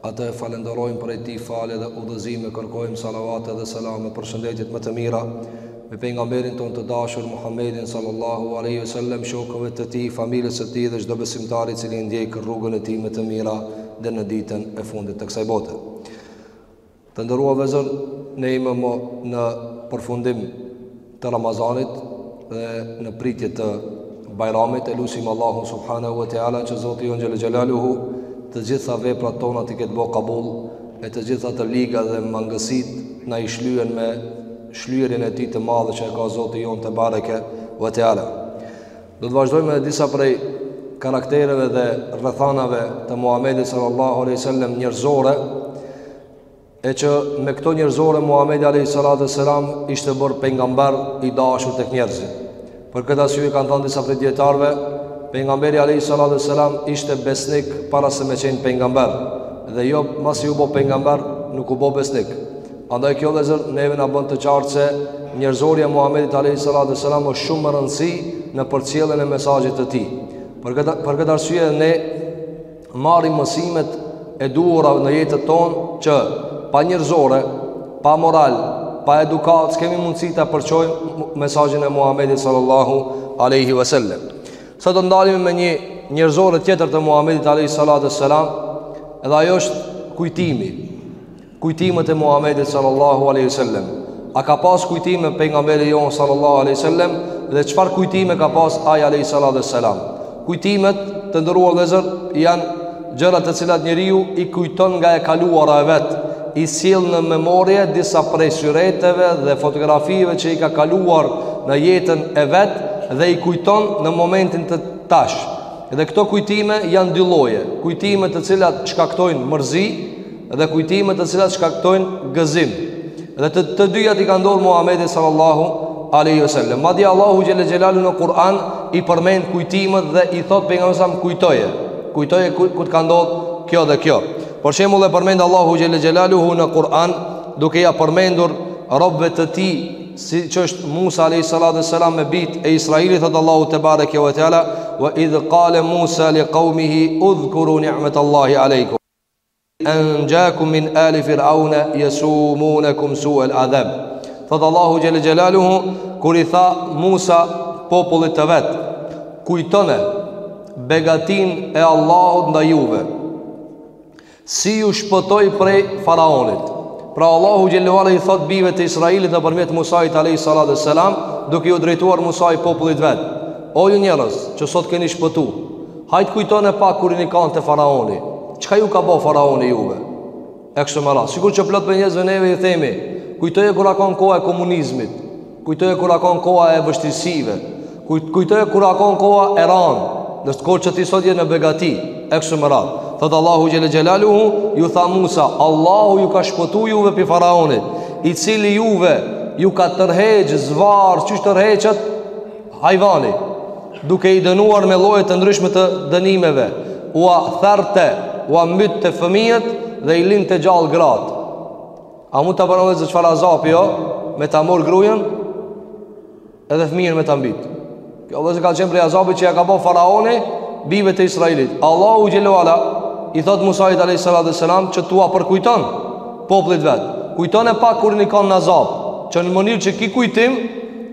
Atë e falenderojmë prej tij falje dhe udhëzim, kërkojmë salavate dhe selame përshëndetjet më të mira, mbi pejgamberin ton të dashur Muhammedin sallallahu aleyhi ve sellem, shokëve të tij, familjes së tij dhe çdo besimtari i cili ndjek rrugën e tij më të mirën deri në ditën e fundit të kësaj bote. Të nderuar vllezër, ne jemi në përfundim të Ramazanit dhe në pritje të Bajramit, e lusim Allahun Subhanehu ve Teala që Zoti jonë xhelle xhelaluhu të gjitha veprat tona t'i ketë bo kabul e të gjitha të ligat dhe mangësitë na i shlyen me shlyerjen e tij të madhe që e ka Zoti jonë tebareke ve Teala. Do të vazhdojmë edhe disa prej karaktereve dhe rrethanave të Muhamedit sallallahu alaihi wasallam njerëzore, e që me këto njerëzore Muhamedi alaihi salatu wasalam ishte bërë pejgamber i dashur tek njerëzit. Për këtë arsye kanë thënë disa prej dijetarëve, pejgamberi alaihi salatu wasalam ishte besnik para se me qenë pejgamber dhe jo pasi u bo pejgamber nuk u bo besnik. Andaj kjo vëllezër neve na bën të qartë se njerëzorja e Muhamedit alayhi salatu selam është shumë me rëndësi në përcjelljen e mesazhit të tij. Për këtë për këtë arsye ne marrim mësimet e duhura në jetën tonë që pa njerëzore, pa moral, pa edukatë, s'kemi mundësi ta përçojmë mesazhin e Muhamedit sallallahu alaihi wasallam. Sot do ndalemi me një njerëzore tjetër të Muhamedit alayhi salatu selam, edhe ajo është kujtimi. Kujtimet e Muhamedit sallallahu alaihi wasallam. A ka pas kujtime pejgamberi jonë sallallahu alaihi wasallam dhe çfarë kujtime ka pas ai alaihi salatu wassalam? Kujtimet të nderuar vllezër janë gjërat të cilat njeriu i kujton nga e kaluara e vet, i sjell në memorie disa prej syreteve dhe fotografieve që i ka kaluar në jetën e vet dhe i kujton në momentin të tash. Dhe këto kujtime janë dy lloje, kujtime të cilat shkaktojnë mërzi dhe kujtime të cilat shkaktojnë gëzim. Dhe të, të dyja i kanë ndodhur Muhamedit sallallahu alaihi wasallam. Madje Allahu xhelle xhelaluhu në Kur'an i përmend kujtimet dhe i thotë pejgamberit sa kujtoje. Kujtoje ku, ku të ka ndodhur kjo dhe kjo. Për shembull e përmend Allahu xhelle xhelaluhu në Kur'an duke ia përmendur robëve të tij siç është Musa alayhi salatu wasalam me bijtë e Israilit thotë Allahu tebareke ve teala wa idh qala Musa li qaumihi udhkuru ni'matallahi alaykum Enjakum min ali fir'auna yasumunakum su'al adhab. Thotë Allahu jalla jalaluhu kur i tha Musa popullit të vet, kujtone begatinë e Allahut ndaj juve. Si ju shpëtoi prej faraonit. Pra Allahu xhelle ve ala i thotë bijve të Israilit nëpërmjet Musajt a.s. duke iu drejtuar Musai popullit vet. O ju njerëz që sot keni shpëtu, Hajt kujtone pak kur jeni kanë te faraoni. Çka ju ka bo faraoni juve? E kështu me radhë. Sikur që plot prej njerëzve neve i themi, kujtoje kur a kon koha e komunizmit, kujtoje kur a kon koha e vështirësive, kujtoje kur a kon koha e ranë, ndërkohë që ti sot je në begati, e kështu me radhë. Thot Allahu xhel xelaluhu, ju tha Musa, Allahu ju ka shpëtuar juve prej faraonit, i cili juve ju ka tërheq zvarr, qysh tërheqet Hajvani, duke i dënuar me lloje të ndryshme të dënimeve, ua therte, ua mbytte fëmijët dhe i linte gjallë gratë. A mund ta besh çfarë azapi o me ta marr grujën edhe fëmijën me ta mbyt. Kjo vëzë ka qenë prej azapit që ia ka bo faraoni bijve të Izraelit. Allahu xhele ue ala i thot Musait alayhis salatu wasalam që t'ua përkujton popullit vet. Kujtone pak kur ini kanë n'azap, që në mënyrë që ki kujtim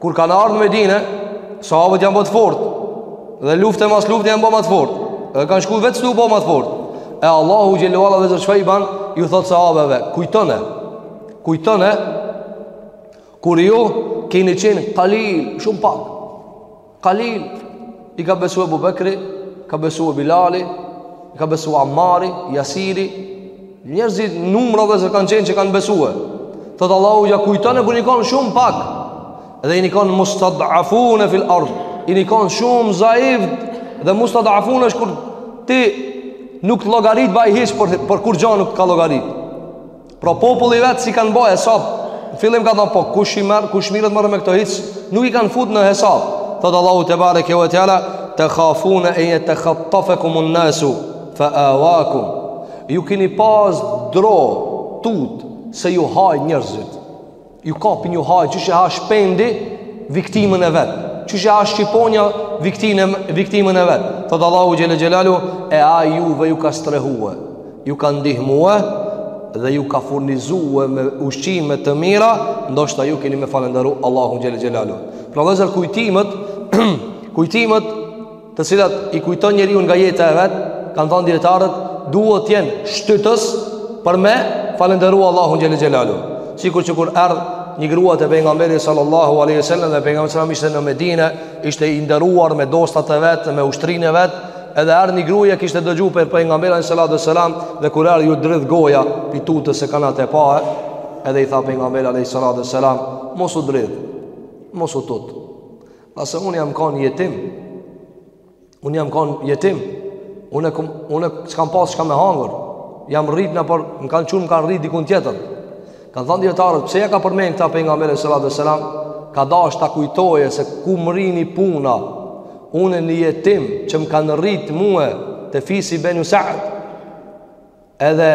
Kur kanë ardhë në Medine, sahabët janë bo t'fort, dhe lufte mas lufte janë bo ma t'fort, dhe kanë shku vetë se tu bo ma t'fort. E Allahu xhele ue ala çfarë ban, ju thotë sahabeve, kujtone, kujtone, kur ju keni qenë kalil, shumë pak, kalil, i ka besu Ebubekri, i ka besu Bilali, i ka besu Amari, Jasiri, Njerëzit numra dhe zë kanë qenë që kanë besue Thotë Allahu kujtone kur ini kanë shumë pak Dhe ini kanë mustadafune fil ard Ini kanë shumë zaif Dhe mustadafun është kur ty nuk të llogarit ai hiç për, për kurgja nuk të ka llogarit Pra populli vetë s'i kanë ba hesab Në fillim kanë thonë po kush i merr, kush mirret more me këta hiç Nuk i kanë fut në hesab Thotë Allahu tebareke ue teala Tekhafune en jetekhattafekumun nasu Fa awakum Ju kini pas dro, tutë, se ju hajn njerëzit. Ju kapin ju hajn, qysh e ha shpendi viktimën e vet. Qysh e ha shqiponja viktimën e vet. Thotë Allahu xhele xhelaluhu, e ai juve ju ka strehue, ju ka ndihmue dhe ju ka furnizue me ushqime të mira, ndoshta ju kini me falënderu Allahun xhele xhelaluhu. Pra vllezër kujtimet, kujtimet, të cilat i kujton njeriu nga jeta e vet, kanë thënë dietarët, duhet të jenë shtytës për me falënderu Allahun xhele xhelaluhu. Sikur që kur erdh një grua te pejgamberi sallallahu alaihi wasallam dhe pejgamberi sallallahu ishte në Medinë, ishte i nderuar me dostat e vet, me ushtrinë e vet, edhe erdh një gruja e kishte dëgjuar për pejgamberin sallallahu alaihi wasallam dhe kur erdh iu dridh goja prej tutës se kan ajo e pa, edhe i tha pejgamberi sallallahu alaihi wasallam, mos u dridh, mos u tut. Nëse unë jam kanë jetim Unë jam kanë jetim Unë e unë s'kam pas çka me hangër Jam rrit nëpër Më kanë qunë më kanë rrit dikun tjetër Kanë thënë dijetarët Pse ja ka përmen këta Pejgamberi alejhi salatu ve selam Ka dasht ta kujtojë se ku mërrini puna Unë një jetim Që më kanë rrit mue Te fisi Benu Sa'd Edhe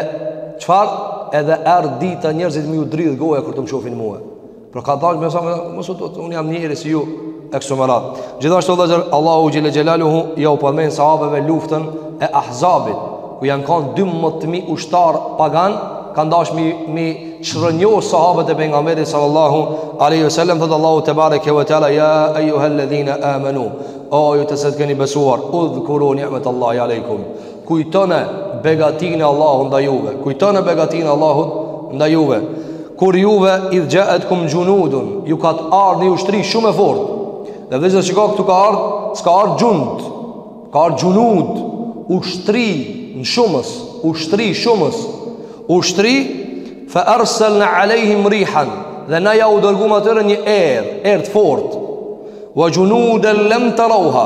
çfar? Edhe erdh dita njerëzit me ju dridh goja kur të më shofin mue. Por ka dasht me sa më mos u tut, un jam njeri si ju e kështu me radhë. Gjithashtu vëllezër Allahu xhel-le xhelaluhu jau përmend sahabeve luftën e Ahzabit, ku janë kanë 12000 ushtarë paganë, kanë dasht m'i m'i çrrënjo sahabët e pejgamberit sallallahu alaihi wasallam, thot Allahu tebareke ve teala ya ayyuhalladhina amanu. O ju të cilët keni besuar, udhkuru ni'matallahi aleikum. Kujtone begatinë e Allahut ndaj juve. Kujtone begatinë e Allahut ndaj juve. Kur juve idh ja'atkum junudun, ju ka ardh një ushtri shumë e fortë. Dhe veç shiko këtu ka ardh, s'ka ardh jund. Ka ardh junud, ushtri në shumës, ushtri shumës. Ushtri fa arsalna alejhim rihan. Dhe na jau dërguam atyre një erë, erë të fortë. Wa junudan lam tarawha.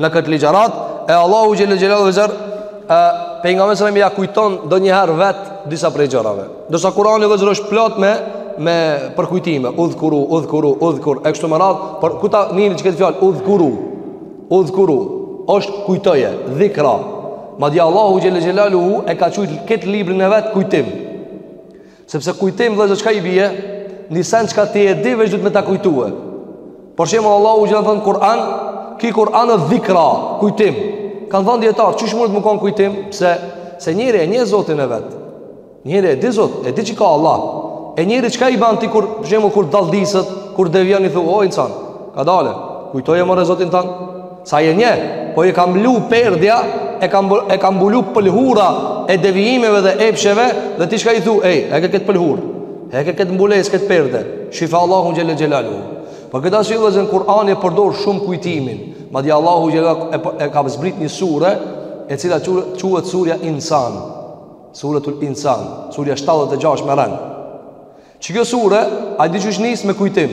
në këtë ligjëratë Allahu xhel-le xhelaluhu vëllezër Pejgamberit alejhi selam ja kujton ndonjëherë vetë disa prej gjërave ndërsa Kurani vëllezër është plot me me përkujtime udhkuru, udhkuru, udhkur e kështu me radhë por kur ta nini që këtë fjalë udhkuru udhkuru është kujtoje, dhikra madje Allahu xhel-le xhelaluhu e ka qujtë këtë librin e vet kujtim Sepse kujtim vëllezër çka i bie? Një sen çka ti e di veç duhet me ta kujtue. Për shembull Allahu xhel ka thon Kur'an, ki Kur'an është dhikra, kujtim. Kan thon dijetarët, qysh munet m'u kon kujtim? Pse? Se njeri e njeh Zotin e vet. Njeri e di Zot, e di që ka Allah. E njeri çka i ban ti kur për shembull kur dalldiset, kur devion i thu, o insan, kadale. Kujtoje more Zotin tan. Se ai e njeh, po e ka mlu perdja, e ka m, e ka mbulu pëlhura e devijimeve dhe epsheve, dhe ti çka i thu, ej, heke këtë pëlhurë, heke këtë mbulesë, këtë perde, shife Allahun xhel-le xhelaluhu. Për këtë arsye vëllezër Kur'ani e përdor shumë kujtimin, madje Allahu xhel-le e, e ka zbrit një sure, e cila quhet surja insan, suratul insan, surja 76 me rend. Që kjo sure, a e di qysh nis me kujtim,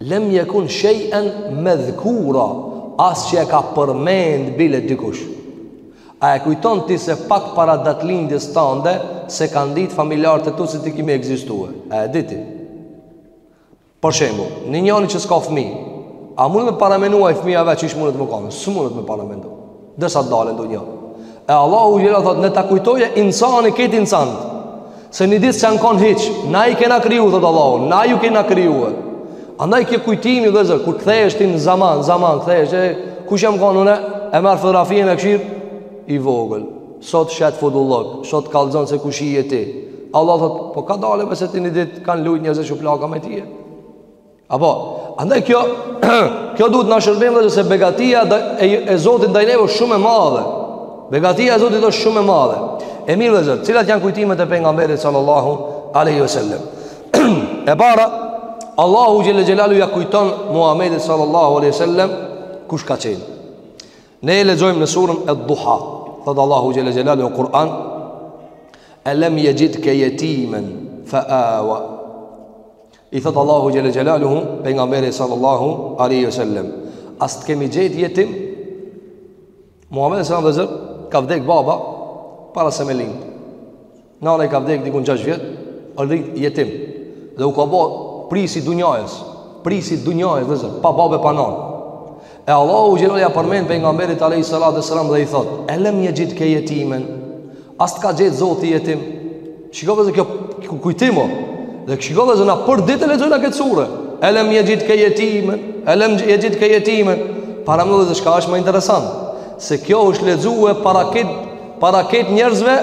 Lem jekun shej'en medhkura, as që e ka përmend bile dikush. A e kujton ti se pak para datëlindjes tande, s'e kanë ditë familjarët e tu se ti ki me ekzistue. A e di ti. Për shembull, një njani që s'ka fmi, a mundet me paramenue ai fmija i vet qysh mundet me kanë, s'mundet me paramenue. Dhe sa dalë në dunja E Allahu xhele thot Le ta kujtojë insani këtë insan Se një ditë s'jeni konë hiç Na i kena kriju thot Allahu Na ju kena kriju e Andaj kjo kujtimi vllezër Kur kthehesh ti n'zaman Zaman kthehesh ti Kush jam konë une E merr fotografien e kshyr I vogël Sot shet fodullok Sot kallzon se kush je ti Allah thot Po kadale se ti një ditë Kanë lujt njëzet plaka me ty e Apo, andaj kjo, kjo duhet t'na shërbejë vllezër se begatia e, e Zotit ndaj neve o shumë e madhe. Begatia e Zotit është shumë e madhe. E mirë vllezër, cilat janë kujtimet e pengamberit sallallahu aleyhi sallam. e para, Allahu xhele xhelaluhu ia kujton Muhammedit sallallahu aleyhi sallam kush ka qenë. Ne e lexojmë në suren Ed-Duha. Thotë Allahu xhele xhelaluhu në Kur'an, elem jexhidke jetimen, fa awa, I thot Allahu xhele xhelaluhu pejgamberit sallallahu alaihi wasallam, a s'të kemi gjetë jetim. Muhamedi sallallahu alaihi wasallam vllezër ka vdek baba para se me lind. Nana i ka vdek dikun 6 vjet, u rrit jetim. Dhe u ka bë prijës i dunjajës, prijës i dunjajës, vllezër, pa babë e pa nanë. E Allahu xhele ia përmend pejgamberit alayhi salatu selam dhe i thot: "Elem yajid ke yetimen?" A s'të ka gjetë Zoti jetim. Shiko vllezër kjo kujtim o. Dhe shiko vllezër na për ditë e lexojna këtë sure. Elem yajid ke yetimen? Elem yajid ke yetimen? Paramendo vllezër çka është ma interesant, se kjo është lexuar para krejt para krejt njerëzve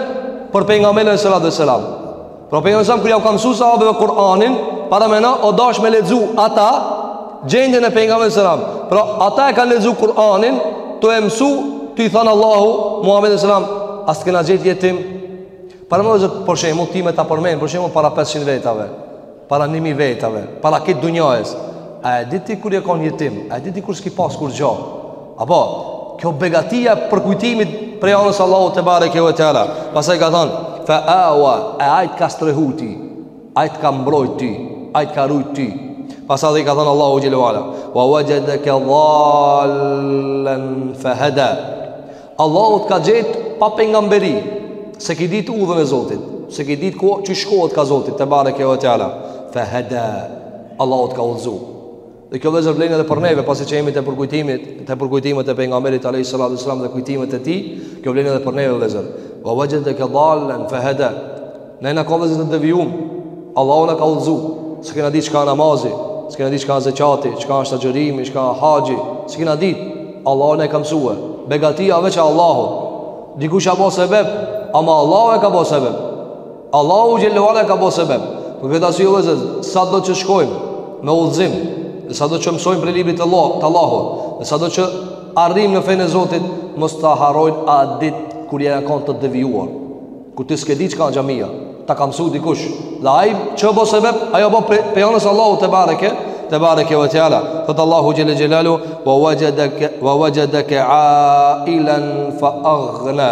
prej pejgamberit alayhi salatu selam. Pra pengamberi alejhi selam kur jau ka msu sahabeve Kur'anin Paramendo o dasht me lexu ata Gjendjen e pengamberit alejhi selam Pra ata e kanë lexu Kur'anin Tu e mësu tu i thanë Allahu Muhammedit alejhi selam A s'të kena gjetë jetim Paramendo vllezër për shembull Ty me ta përmend për shembull para 500 vetave Para 1000 vetave Para krejt dunjajës A e di ti kur je konë jetim A e di ti kur s'ki pas kurgjo Apo, kjo begatia e përkujtimit prej anës Allahut tebareke ve teala. Pastaj ka thonë, fa awa, e ai t'ka strehu ty, ai t'ka mbrojt ty, ai t'ka rujt ty. Pastaj vllezër ka thonë Allahu xhele ve ala, wa wajedeke dalen fa heda. Allahu të ka gjetë pa pengamberi, s'e ki ditë udhën e Zotit, s'e ki ditë qysh shkohet ka Zoti, tebareke ve teala. Fa heda, Allahu të ka udhëzu. Dhe kjo vllezër vlen edhe për neve, pasi që jemi te përkujtimet, te përkujtimet e pengamberit Alejhi Salatu Selam dhe kujtimet e tij, kjo vlen edhe për neve vllezër. Ve vexhedeke dalen, fehede, na jena kon vllezër të devijum, Allahu na ka udhëzu, s'e kena dit çka a namazi, s'e kena dit çka a zeqati, çka është agjërimi, çka a haxhi, s'e kena dit, Allahu na e ka msue, begatia veç e Allahut, dikush a bo sebeb, ama Allahu e ka bo sebeb, Allahu xhelle ve ala e ka bo sebeb. Për këtë arsye vëllezër, sado që shkojmë në udhëzim, dhe sado që mësojmë prej librit të Allahut, dhe sado që arrijmë në fenë e Zotit, mos ta harrojmë atë ditë kur jena kanë të devijuar. Kur ti s'ke dit çka â xhamia, ta ka msu dikush. Dhe ai ç'o bo sebeb, ai o bo pe, pej anës Allahut tebareke, tebareke ve teala. Thot Allahu xhelle xhelaluhu wa wajadaka wa wajadaka ailan fa aghna.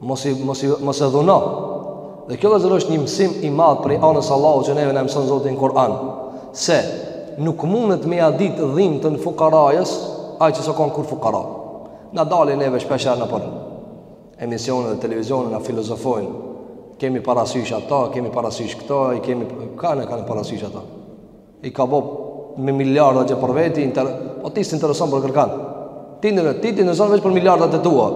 Mos i mos i mos e dhuno. Dhe kjo vëllezër është një mësim i madh prej anës Allahut që neve na mëson Zoti në Kur'an se nuk mundet me ia dit dhimtën fukarajës ai që s'a kon kurrë fukara. Na dalin neve shpesh nëpër emisione dhe televizione na filozofojnë. Kemi parasysh ata, kemi parasysh këta, i kemi kanë kanë parasysh ata. I ka bo me miliarda veç për veti, inter... po ti s'intereson për kërkan. Ti në vetë, ti ti në zonë veç për miliardat e tua.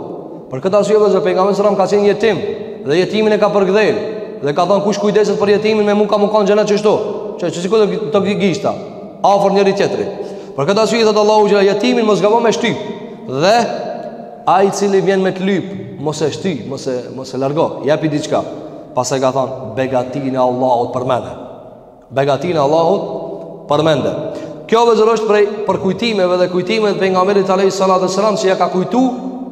Për këtë arsye vëllezër, pejgamberi alejhi selam ka qenë jetim, dhe jetimin e ka përkëdhel, dhe ka thonë kush kujdeset për jetimin, me mu ka me kanë n'xhenet qështu, që që sikur të, të gishta, afër njëri tjetrit. Për këtë arsye i thotë Allahu që jetimin mos gabo me shtyp, dhe ai i cili vjen me të lypë, mos e shty, mos e, mos e largo, jepi diçka. Pastaj ka thonë, begatinë e Allahut përmende. Begatinë e Allahut përmende. Kjo vëllezër është prej përkujtimeve dhe kujtimeve pejgamberit alejhi salatu wasalam që ja ka kujtu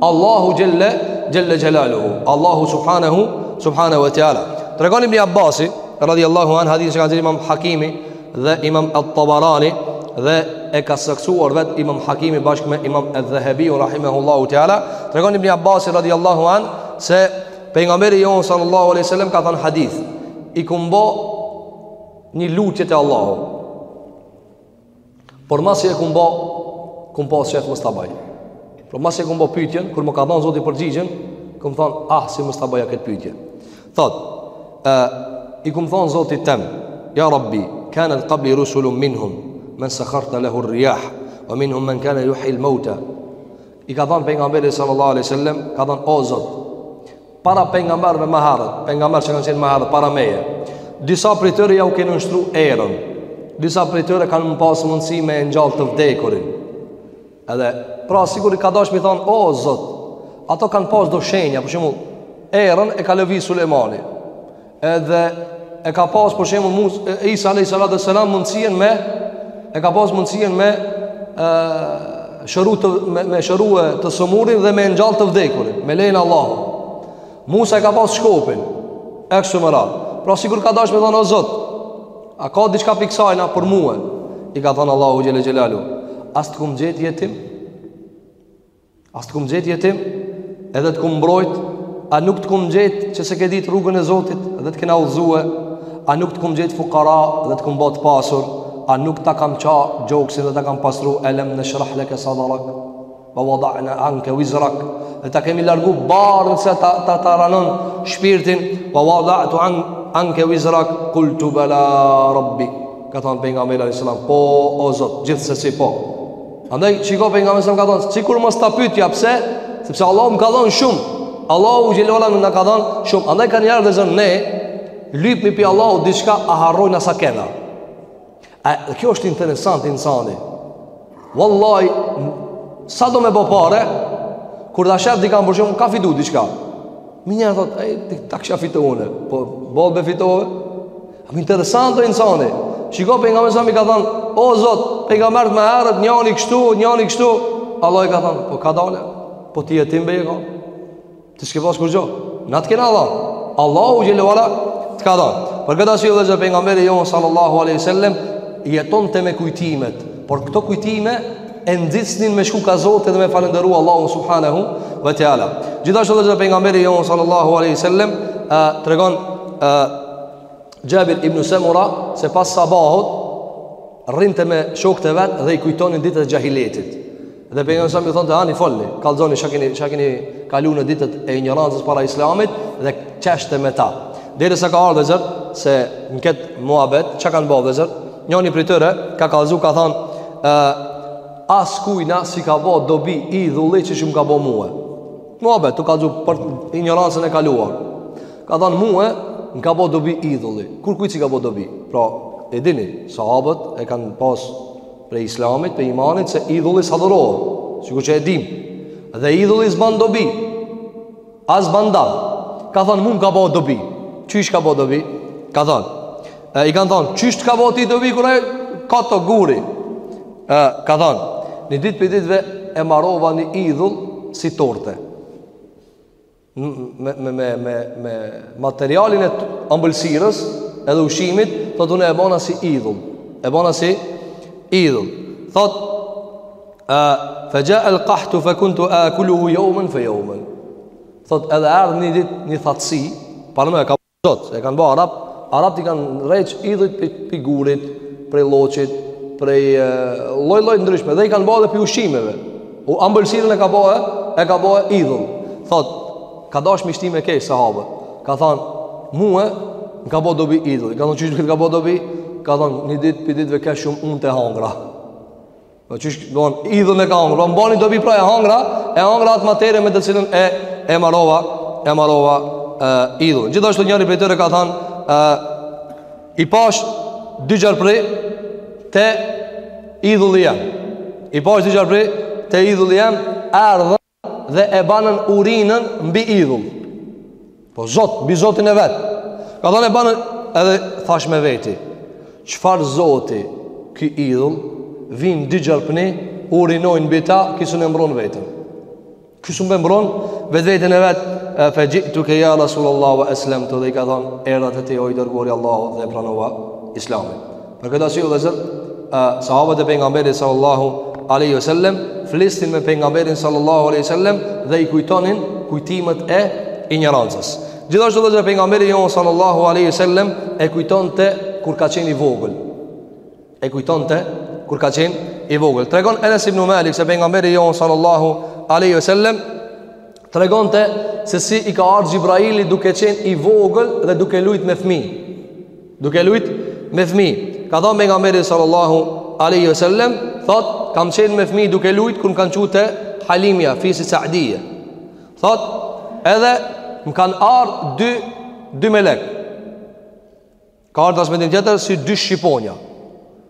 Allahu Xhelle, Xhelle Xhelaluhu, Allahu Subhanehu, Subhanehu ve Teala. Tregon Ibn Abbasi, radhi Allahu anh, hadith që ka nxjerrë imam Hakimi dhe imam Et Tabarani dhe e ka saktësuar vetë imam Hakimi bashkë me imam Edh Dhehebi, Rahimehullahu Teala. Tregon Ibn Abbasi, radhi Allahu anh, se Pejgamberi jon sallallahu alaihi wasallam ka thënë hadith, i kum bo një lutje te Allahu. Por masi e kum bo, kum bo qef mos ta bëja. Por masi e kum bo pyetjen, kur më ka dhënë Zoti përgjigjen, kum thon, ah si mos ta bëja këtë pyetje. Thot, ë i kum thon Zotit tem, ya rabbi, kanat qabli rusulun minhum man sakharta lahu ar-riyah wa minhum man kana yuhyi al-mauta. I ka thanë pejgamberi sallallahu alaihi wasallam, ka thanë o Zot, para pejgamberëve më herët, pejgamber që kanë qenë më herët para meje. Disa prej tyre jau ke nënshtru erën. Disa prej tyre kanë pas mundësi me ngjall të vdekurin. Edhe pra sikur i ka dasht me i thon o Zot, ato kanë pas do shenja, për shembull, erën e ka lëviz Sulejmani. Edhe e ka pas për shembull Mus Isa alayhi salatu wasalam mundsinë me e ka pas mundsinë me ë shëru të me, me shërue të sëmurin dhe me ngjall të vdekurin, me lejen e Allahut. Musa e ka pas shkopin, e kështu me radhë. Pra sikur ka dasht me thonë o Zot, a ka diçka pi ksajna për mua? I ka thënë Allahu xhelle xhelaluhu, a s'të kum gjet jetim. A s'të kam gjetë jetim Edhe të kam mbrojt A nuk të kam gjetë që s'e ke ditë rrugën e Zotit Edhe të kena udhëzue A nuk të kam gjetë fukara Edhe të kam bo të pasur A nuk ta kam ça gjoksin Edhe ta kam pastru elem neshrah leke sadrak Ve vada'na anke vizrak Dhe ta kemi largu barrën se ta, ta, ta ranon shpirtin Ve vada'tu an, anke vizrak Kultu bela rabbi Ka thonë pejgamberi a.s. Po o Zot, gjithsesi po Andaj shiko pejgamberi a.s. ka thonë Sikur mos ta pytja pse Sepse Allahu më ka dhonë shumë Allahu xhele ve ala na ka dhonë shumë Andaj kanjëherë vllezër ne Lypmi pi Allahu diçka a harrojna sa kena e, Dhe kjo është interesant insani Wallahi Sa do me bo pare Kur ta shef dikan për shembull ka fitu diçka Menjëherë thot E, ta kisha fitu une Po, boll be fitove A interesant o insani Shiko pejgamberi a.s. i ka thënë O Zot, pejgamberët më herët Njani kështu, njani kështu Allahu i ka thënë, pa kadale Po ti jetim be je kan Ti s'ke pas kurgjo Na të kena dhan Allahu xhele ve ala Të ka dhan Për këtë arsye vllezër pejgamberi jonë sallallahu aleyhi sallem Jetonte me kujtimet Por këto kujtime E nxitsnin me shku ka Zoti Edhe me falenderu Allahu subhanahu ve teala Gjithashtu vllezër pejgamberi jonë sallallahu aleyhi sallem Tregon Xhabir ibn Semura se pas sabahut rrinte me shokët e vet dhe i kujtonin ditët e xhahiletit. Dhe pejgamberi a.s. iu thonte ani folni, kallzoni çka keni çka keni kalu në ditët e injorancës para islamit dhe qeshte me ta. Derisa ka ardh vllezër se në kët muhabet çka kanë bo vllezër? Njëri prej tyre ka kallzu ka thon ë askujna s'i ka bo dobi idhulli qysh më ka bo mua. Muhabet, tu kallzu për injorancën e kaluar. Ka thonë mue më ka bo dobi idhulli. Kurkujt s'i ka bo dobi. Pra, e dini, sahabët e kanë pas prej islamit, prej imanit, se idhulli s'adhurohet. Sikur që e dim. Dhe idhulli s'ban dobi. As ban dam. Ka thonë mue më ka bo dobi. Qysh ka bo dobi? Ka thonë. E, I kanë thonë, qysh të ka bo ty dobi, kur a ka të guri. Ë, ka thënë, një ditë pi ditëve e marova një idhull si torte. Me me me me me materialin e ambëlsirës edhe ushqimit, thotë unë e bona si idhull. E bona si idhull. Thot a fa ja al qahtu fa kuntu akuluhu yawman fa yawman. Thot edhe erdh një ditë një thatësi, para më ka Thot, e kanë bërë arab, arabt i kanë rreq idhujt prej, pi gurit, prej lloçit, prej lloj-lloj të ndryshme dhe i kanë bërë edhe pi ushqimeve. U ambëlsirën e ka bërë, e ka bërë idhull. Thot, ka dash me i shti me kesh sahabët. Ka thënë, "Mua më ka bërë dobi idhulli." Ka thënë, "Qysh të ka bërë dobi?" Ka thënë, "Një ditë pi ditëve kesh shumë untë e hangra." Do të thotë, idhullin e ka hangër. Më bani dobi pra e hangra, e hangra atë materie me të cilën e e marova, e marova e idhull. Gjithashtu njëri prej tyre ka thënë, ë i pash dy gjarpri te idhulli jem. I pash dy gjarpri te idhulli jem, erdhën dhe e banën urinën mbi idhull. Po Zot, mbi Zotin e vet. Ka thënë e banën edhe thashë me veti. Çfarë Zoti ky idhull vijn dy gjarpni urinojnë mbi ta, ky s'un e mbron vetën. Ky s'un e mbron vetveten e vet fa jitu ke ya rasulullah wa aslamtu dhe i ka thon erdha te ti o i dërguari i Allahut dhe e pranova islamin Për këtë arsye vëllazër, sahabët e pejgamberit sallallahu alaihi wasallam flisnin me pejgamberin sallallahu alaihi wasallam dhe i kujtonin kujtimet e injorancës. Gjithashtu vëllazër pejgamberi jon sallallahu alaihi wasallam e kujtonte kur ka qenë i vogël. E kujtonte kur ka qenë i vogël. Tregon Enes ibn Malik se pejgamberi jon sallallahu alaihi wasallam tregonte se si i ka ardhur Xhibraili duke qenë i vogël dhe duke luajtur me fëmijë. Duke lujt me fmi Ka thonë pejgamberi sallallahu aleyhi ve sellem Thot, kam qenë me fmi duke lujt Kur më kanë çu te Halimja, fisi Sadije Thot, edhe më kanë ardhë dy, dy melek Ka ardhë n'transmetim tjetër si dy shqiponja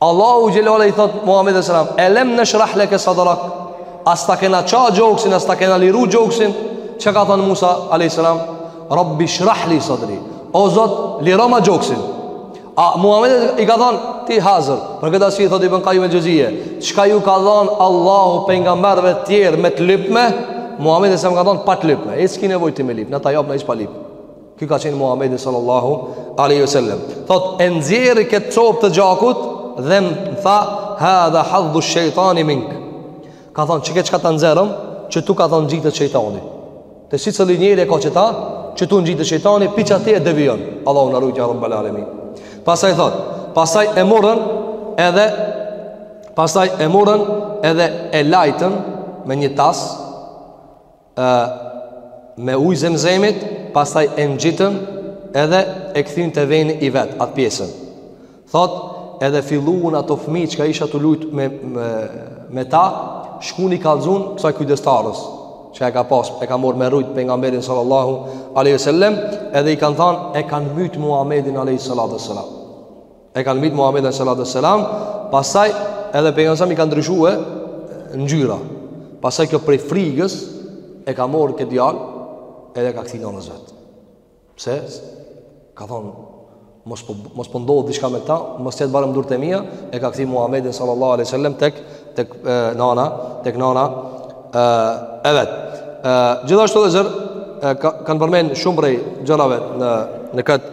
Allahu xhelle i thot Muhammedit a.s. E lem neshrah leke sadrak A s'ta kena ça gjoksin A s'ta kena liru gjoksin Që ka thonë Musa a.s. Rabbi shrahli sadri O Zot liroma gjoksin A Muhammedit i ka thonë Ti hazër Për këta si i thot i bënka ju me gjëzije Çka ju ka thonë Allahu Pejgamberëve tjerë me të lypme Muhammedit a.s. ka thonë pa të lypme E s'ki nevoj ti me lypë Ne ta japim në ishë pa lypë Ky ka qenë Muhamedi sallallahu alaihi wasallam. Thot e nxjerri këtë copë të gjakut dhe më tha hadha hadhu shejtani mink. Ka thon qikjo çka ta nxjerrëm, qëtu ka thon ngjitet shejtani. Te secili njeri e ka qeta, qëtu ngjitet shejtani, prej aty e devion. Allahu na rujt ya rabbal alamin. Pastaj thot, pastaj e morën edhe pastaj e morën edhe e lajtën me një tas ë me ujë zemzemit, pastaj e ngjitën edhe e kthyn te veni i vet atë pjesën. Thot, edhe filluan ato fëmijë që isha tu lujt me me me ta, shkuan i kallzun kësaj kujdestarës që e ka pas, e ka marrë me rujt pejgamberin sallallahu alaihi wasallam, edhe i kanë thënë e kanë myt Muhamedin alaihi salatu wasallam. E kanë mbit Muhammedin alejhi salatu ve selam Pasaj edhe pejgamberit alejhi selam i ka ndryshue ngjyra Pasaj kjo prej frigës e ka morë këtë djal Edhe e ka kthi nanës vet Pse? Ka thonë Mos po, mos po ndodh diçka me ta Mos t'jetë barem n'durët e mija E ka kthi Muhammedin sallallahu alejhi ve selem Tek, tek e, nana Tek nana e, e vet Gjithashtu vllezër kanë përmend shumë prej gjërave në, në këtë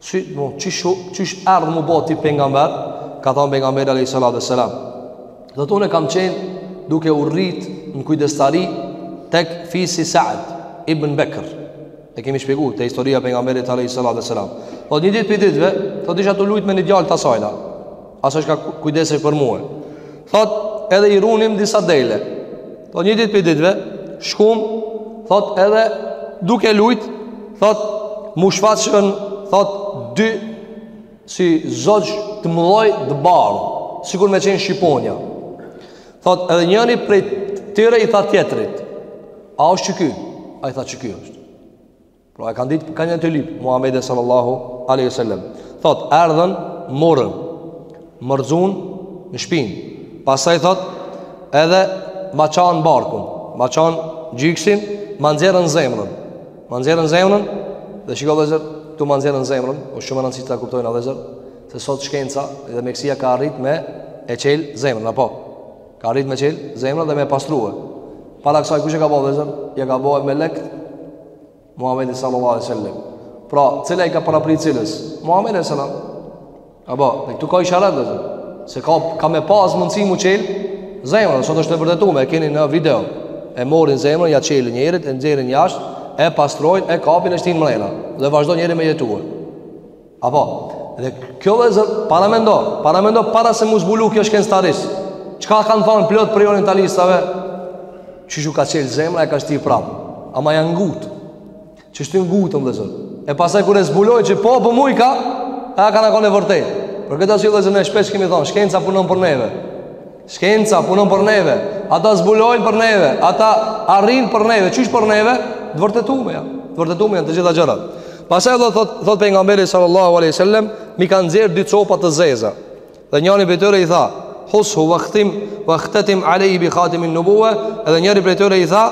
Çi, thotë çish, çish erdh m'u bo ti pejgamber? Ka thënë pejgamberi alayhi salatu wasalam. Thotë unë kam qenë duke u rrit në kujdestari tek fisi Sa'd ibn Bekr. E kemi shpjeguar te historia e pejgamberit alayhi salatu wasalam. Po një ditë prej ditëve, thotë isha tu lujt me një djalë të sajna. Asaj që ka kujdesej për mue Thot edhe i runim disa dele Thot një dit prej ditve Shkum Thot edhe duke lujt Thot m'u shfaqën Thot dy Si zogj të mëdhoj të bardhë Sikur me qenë Shqiponja Thot edhe njëri prej tyre i tha tjetrit A është që ky? Ai tha që ky është Pra e kanë ditë kan janë tu lip, Muhammedin sallallahu aleyhi sallam. Thot, erdhën, m'morën, m'rrzun në shpinë. Pasaj thot, edhe ma çanë barkun, ma çanë gjyksin, ma nxjerrën zemrën. Ma nxjerrën zemrën, dhe shiko vllezër, këtu ma nxjerrën zemrën, o shumë me rëndësi ta kuptojna vllezër, se sot shkenca dhe mjeksia ka arrit me e çel zemrën, apo? Ka rrit me çel zemrën dhe me e pastrue. Para kësaj kush e ka bo vllezër? Ja ka bo melekt Muhamedit sallallahu alaihi wasallam. Pra, cila i ka paraprit cilës? Muhamedi sallallahu alaihi wasallam. Apo, dhe këtu ka isharet vllezër. Se ka me pas mundësi m'u çel zemra, sot është e vërtetuar, e keni në video. E morin zemrën, ja çelin njerit, e nxjerrin jashtë, e pastrojnë, e kapin e shtin mrena dhe vazhdon njeri me jetuar. Apo, dhe kjo vllezër, paramendo, paramendo, para se m'u zbulu kjo shkencëtarisht, çka kanë thonë plot prej orientalistave, çish u ka çel zemra e ka shti prap, ama janë ngut, kështu nguten vllezër, e pasaj kur e zbuloi që po, po mujka, a ka kon e vërtetë, për këtë arsye vllezër ne shpesh kemi thonë, shkenca punon për neve, Shkenca punon për neve, ata zbulojnë për neve, ata arrin për neve, çish për neve, të vërtetume janë, të vërtetume janë të gjitha gjërat. Pastaj do thot thot pejgamberi sallallahu alaihi wasallam, m'i kanë nxjerr dy copa të zeza. Dhe njëri prej tyre i tha, "Hushu wakhtim wakhtatim alaihi bi khatimin nubuwa", edhe njëri prej tyre i tha,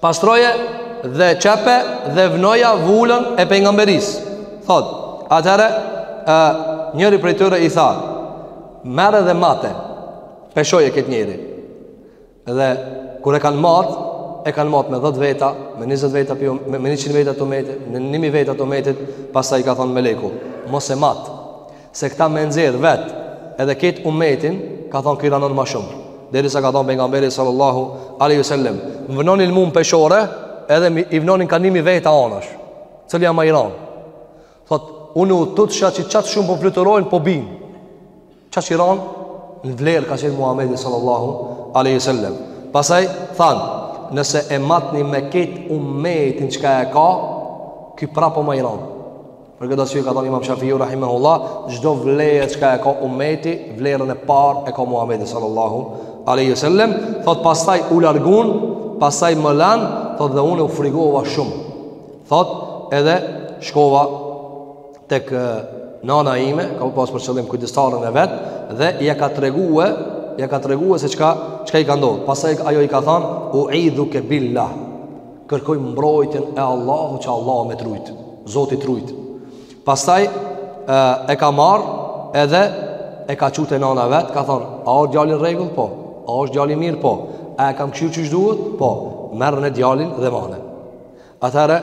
Pastroje dhe qepe dhe vnoja vullën e pejgamberisë Thot, atëherë njëri prej tyre i tha Merre dhe mate Peshoje këtë njeri Dhe kur e kanë mat E kanë mat me 10 veta Me 20 veta pjo, me, me 100 veta të umetit Me 1000 veta të umetit Pastaj i ka thonë meleku Mos e mat se këta me nxjerr vet edhe kët umetin ka thon ky i ranon ma shumë derisa ka thon pejgamberi sallallahu alaihi wasallam m'vnonin mu n'peshore edhe i vnonin ka ni mij veta anash cili o ma i ran thot unë u tutsha që qatë shumë po fluturojnë po bin qaq i ran në vlerë ka qenë Muhammedi sallallahu alaihi wasallam pastaj than nëse e matni me kët umetin çka e ka ky prapo ma i ran Për këtë arsye ka thënë Imam Shafiu rahimahullah, çdo vlerë që e ka ummeti, vlerën e parë e ka Muhamedi sallallahu alaihi wasallam, thot pastaj u largun, pastaj më lan, thot dhe unë u frigova shumë. Thot edhe shkova tek nana ime, ka pas për qëllim kujdestarën e vet dhe ia ka tregue, ia ka tregue se çka i ka ndodh. Pastaj ajo i ka thënë uidhuke billah. Kërkoj mbrojtjen e Allahut që Allahu me t'rujt Zoti t'rujt Pastaj e ka marr edhe e ka çu te nana vet Ka thonë, a o djali n'rregull? Po A është djali mirë? Po A e kam kshyr qysh duhet? Po Merrne djalin dhe mane Atëherë,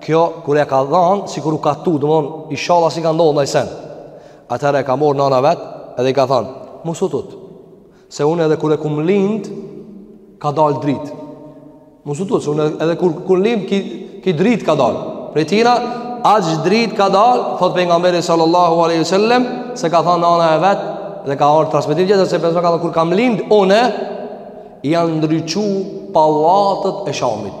kjo kur e ka dhanë, si kur u ka tut, domethon, ishalla s'i ka ndodh naj sen. Atëherë e ka marr nana vetë edhe i ka thanë, mos u tut, Se unë edhe kur e kum lind, ka dalë dritë. Mos u tut se unë edhe kur kur lind ki ki dritë ka dalë. Prej tina aq dritë ka dalë, thot pejgamberi sallallahu alaihi wasallam, se ka thënë nana e vet dhe ka ardhur transmetim tjetër se pejgamberi ka thënë kur kam lind unë janë ndriçu pallatet e Shamit.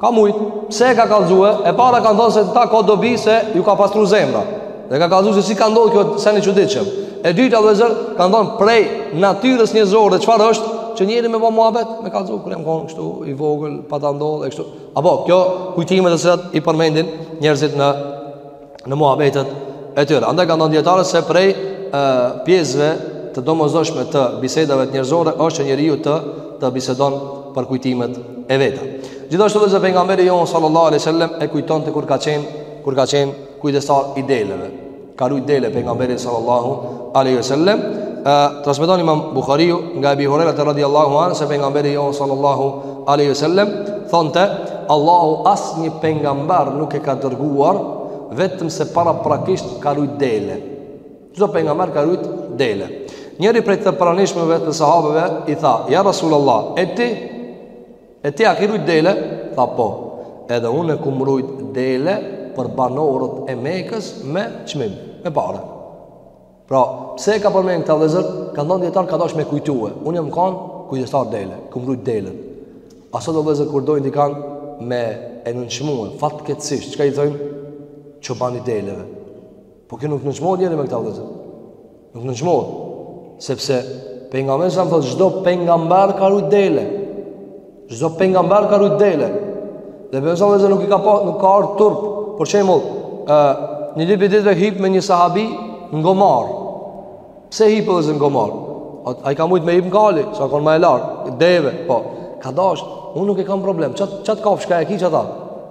Ka mujt, pse e ka kallxue? E para kanë thënë se ka dobi se iu ka pastru zemra. Dhe ka kallxuar se si ka ndodhur ky sen i çuditshëm. E dyta vllezër kanë thënë prej natyrës njerëzore çfarë është që njeri me bo muhabet me kallxu kur jam kon kështu i vogël pata ndodh kështu. Apo kjo kujtime të cilat i përmendin njerëzit në në muhabetet e tyre. Andaj kanë thënë dijetarët se prej e, pjesëve të domosdoshme të bisedave të njerëzore është që njeriu të të bisedon për kujtimet e veta. Gjithashtu edhe pejgamberi jon sallallahu alaihi wasallam e kujtonte kur ka qenë kur ka qenë kujdestar i deleve. Ka rujt dele pejgamberi sallallahu alaihi wasallam transmeton imam buhariu nga abi huraira radhiyallahu anhu se pejgamberi jon sallallahu alaihi wasallam thonte allahu asnjë pejgamber nuk e ka dërguar vetëm se paraprakisht ka rujt dele çdo pejgamber ka rujt dele njëri prej të pranishmëve të sahabeve i tha ja rasulullah e ti E ti a ki rujt dele? Tha po. Edhe unë kum rujt dele për banorët e Mekës me çmim, me pare. Pra, pse e ka përmend këta vëllezër? Kanë thonë dijetarët ka dash me kujtue. Unë jam kon kujdestar dele, kum rujt delet. A sot do vëllezër kur dojnë dikan me e nënçmue fatkeqësisht, çka i thonë? Çoban i deleve. Po kjo nuk nënçmohet njeri me këta vëllezër. Nuk nënçmohet, sepse pejgamberi sa thotë çdo pejgamber ka rujt dele. Çdo pejgamber ka rujt dele. Dhe pejgamberi sa thotë nuk i ka pa, nuk i ka ardh turp. Për shembull, ë një ditë ditë hip me një sahabi në gomar. Pse hip edhe në gomar? Ai ka mujt me hip në kali, sa kon ma e lartë, deve, po. Ka dash, unë nuk e kam problem. Qat qat kafshë ka e ki qata.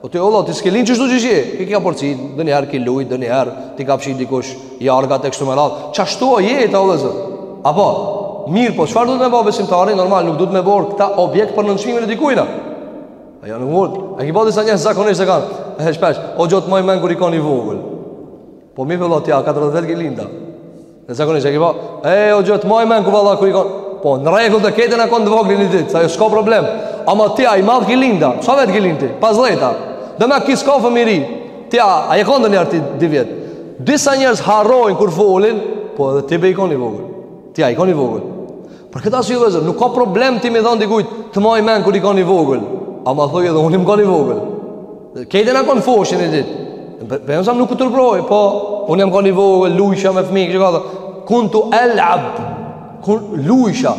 Po ti vlla, ti s'ke lind qështu qysh je, ke kja porci, donjëherë ki lujt, donjëherë t'i ka fshi dikush jargat e kështu me radhë, qashtu o jeta, vëllezër. Apo, mirëpo çfarë duhet me bo besimtari, normal, nuk duhet me bo këta objekt për nënçmimin e dikujna. A janë ngurët, e ki pa disa njerëz zakonisht e kanë, e shpesh, o gjo të maj men kur i kan i vogël. Po mirë, vlla ti a 40 vjet ki lind a. E zakonisht e ki pa, e o gjo të maj men kur valla kur i kon Po në rregull të krejt kena kon të vogël një ditë, se ajo s'ka problem Ama ti a i madh ki lind a, sa vjet ki lind ti, pesëdhjetë a Demek s'ka fëmijëri, ti a, a je kon donjëherë ti dy vjet Disa njerëz harrojnë kur folin, po edhe ti be i kon i vogël Ti a i kon i vogël Për këtë arsye vëllezër, nuk ka problem ti me i thon dikujt të maj mend kur i kan i vogël. Ama thuj edhe unë jam kan i vogël. Krejt kena kon foshnje ni ditë. Pejgamberi nuk u turproj, po unë jam kan i vogël, lujsha me fëmijë, kështu ka. Kuntu elab. Kun lujsha.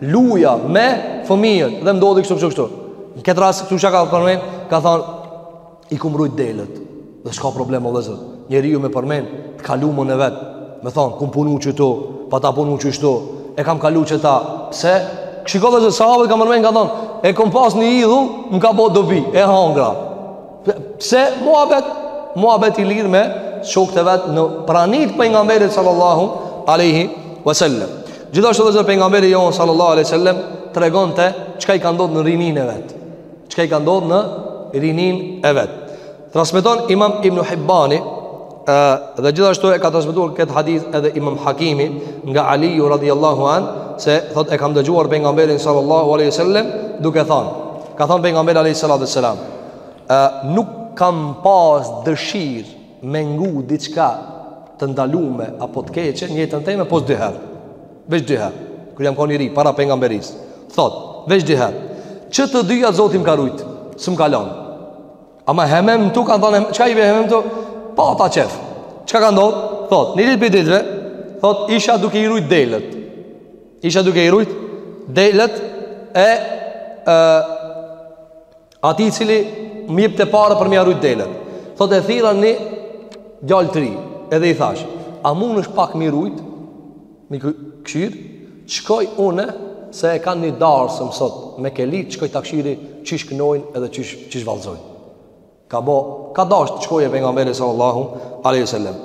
Luja me fëmijët dhe ndodhi kështu kështu kështu. Në këtë rast këtu çka ka përmend, ka thënë i kum rujt delet dhe s'ka problem vëllezër njeriu me përmen të kalumen e vet me thonë kum punu qetu pata punu qeshtu e kam kalu qeta pse shiko vëllezër sahabët kanë përmen ka thonë e kom pas një idhull më ka bo dobi e hangra pse muhabet muhabet i lirë me shokët e vet në prani të pejgamberit sallallahu aleyhi wasallam gjithashtu vëllezër pejgamberi sallallahu aleyhi wasallam tregonte çka i ka ndodh në rininë e vet Çka i ka ndodh në rininë e vet. Transmeton Imam Ibn Hibbani dhe gjithashtu e ka transmetuar këtë hadith edhe Imam Hakimi nga Aliu radhiyallahu an se thotë e kam dëgjuar pejgamberin sallallahu alaihi wasallam duke thënë ka thënë pejgamberi alaihi salatu wasalam nuk kam pas dëshirë me ngu diçka të ndalume apo të keqe në jetën teme pos dy herë Veç dy herë. Kur jam qenë i ri para pejgamberisë. Thot, veç dy herë. Që të dyja Zoti më ka rujt, s'm ka lënë. Ama hememtu ka thënë, çka i bje hememtu? Pata qejf. Çka ka ndodhur? Thot, një ditë prej ditëve, thot isha duke i rujt delet. Isha duke i rujt delet e e Atij i cili më jepte pare për m'ia rujt delet Thot e thirra një djalë t'ri Edhe i thash A munesh pak m'i rujt M'i kshyr T'shkoj une se e kanë një darsëm sot Mekelitë t'shkoj ta kshyri Qysh knojnë edhe qysh, qysh vallzojnë Ka bo Ka dasht t'shkojë pejgamberi sallallahu Aleyhi ve sallam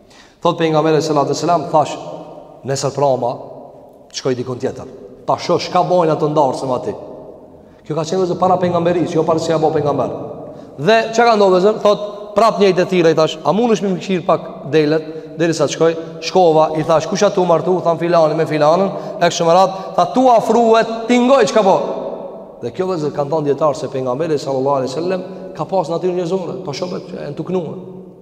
Thot pejgamberi salatu selam, thash, nesër prama, t'shkoj dikun tjetër. Ta shoh, çka bojnë atë n'darsëm aty. Kjo ka qenë vllezër para pejgamberisë, jo pasi që a bo pejgamber. Dhe çka ndodh vllezër, thot, prap njëjtë e thirra i thash, a munesh me m'i kshyr pak delet, derisa t'shkoj, shkova, i thash, kush a tu u martu, thanë filani me filanen, e kështu me radhë, tha tu afru e t'i ngoj, çka po? Dhe kjo vllezër kanë thonë dijetarët se pejgamberi, sallallahu alai sallam, ka pas natyrë njerëzore, po shumët që e në tuknuën.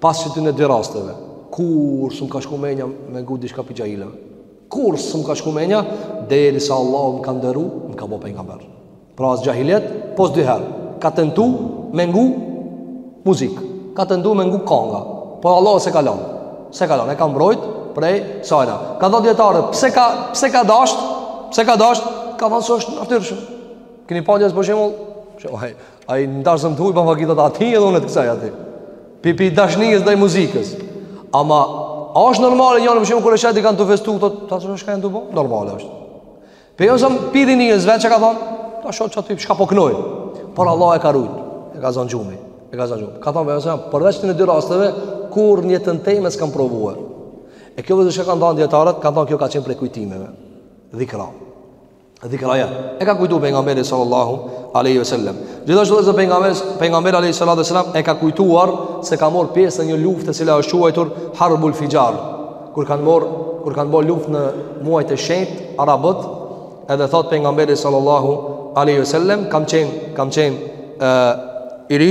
Pas këtyne dy rasteve, kurr s'më ka shku menja me ngu diçka prej xhahilëve, kurr s'më ka shku menja, derisa Allahu më ka nderu, më ka bo pejgamber. Pra as n'xhahilijet, pos dy herë, ka tentu me ngu muzikë, ka tentu me ngu kanga, por Allahu s'e ka lanë, s'e ka lanë, e ka mbrojt prej sajna. Kanë thonë dijetarët, pse ka, pse ka dashtë, pse ka dashtë, kanë thonë se është natyrshëm. Keni pa njerëz për shembull? Që, Ai ndazëm thuj pa fakitat aty edhe unë të kësaj aty. Prej prej dashnisë ndaj muzikës. Ama a është normale janë për shembull kur e shati kanë të festu këto, ta shoh çka janë tu bo? Normale është. Pe jo zëm prej rinisë vetë që ka thonë, ta shoh qaty çka po knojnë, por Allahu e ka rujt, e ka zonë gjumi, e ka zonë gjumi. Ka thonë, jo zëm, përveç këtyne dy rasteve, kurr n'jetën teme s'kam provuar. E kjo vllezër çka kanë thonë dijetarët, kanë thonë kjo ka qenë prej kujtimeve, dhikra. dhikraja e ka kujtu pejgamberi sallallahu aleyhi vësallem gjithashtu edhe vllezër pejgamberi pejgamberi aleyhi salatu vësselam e ka kujtuar se ka mor pjesë në një luftë e cila është quajtur harbul fixhar kur kanë mor kur kanë bo luftë në muajt e shenjt arabët edhe thot pejgamberi sallallahu aleyhi vësallem kam qenë kam qenë e, i ri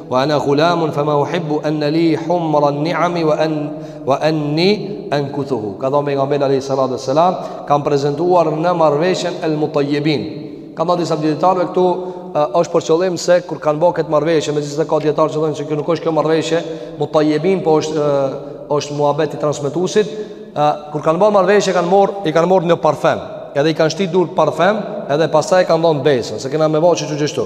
Wa ana ghulamun fama uhibbu an li humra an-ni'am wa an wa anni ankuthuhu. Ka thënë pejgamberi alayhi salatu wassalam, kam prezentuar në marrëveshjen el mutayyibin. Kanë thënë disa dijetarë këtu është për qëllim se kur kanë bërë këtë marrëveshje, megjithëse ka dijetarë që thonë se kjo nuk është kjo marrëveshje, mutayyibin po është është muhabet i transmetuesit, kur kanë bërë marrëveshje kanë marr i kanë marr një parfem. Edhe i kanë shti durt n'parfem, edhe pastaj kanë dhënë besën, se kena me vao çu çu çu.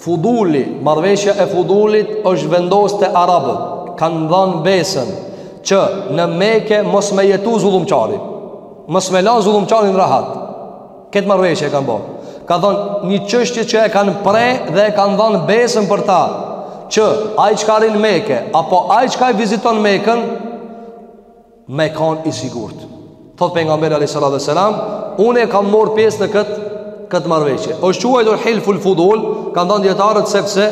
Fuduli, Marrëveshja e Fudulit është vendosë te Arabët kanë dhanë besën që në Meke mos me jetu zullumqari. Mos me la zullumqarin rahat. Këtë marrëveshje kanë bo. Ka thonë një çështje që e kanë pre dhe e kanë dhanë besën për ta që ai çka rri në Meke apo ai çka e viziton Mekën me kanë i sigurt. Thot pejgamberi a.s. Unë e kam morr pjesë në këtë kët marrveshje. Osht quajtur hilful fudul, kanë thanë dijetarët sepse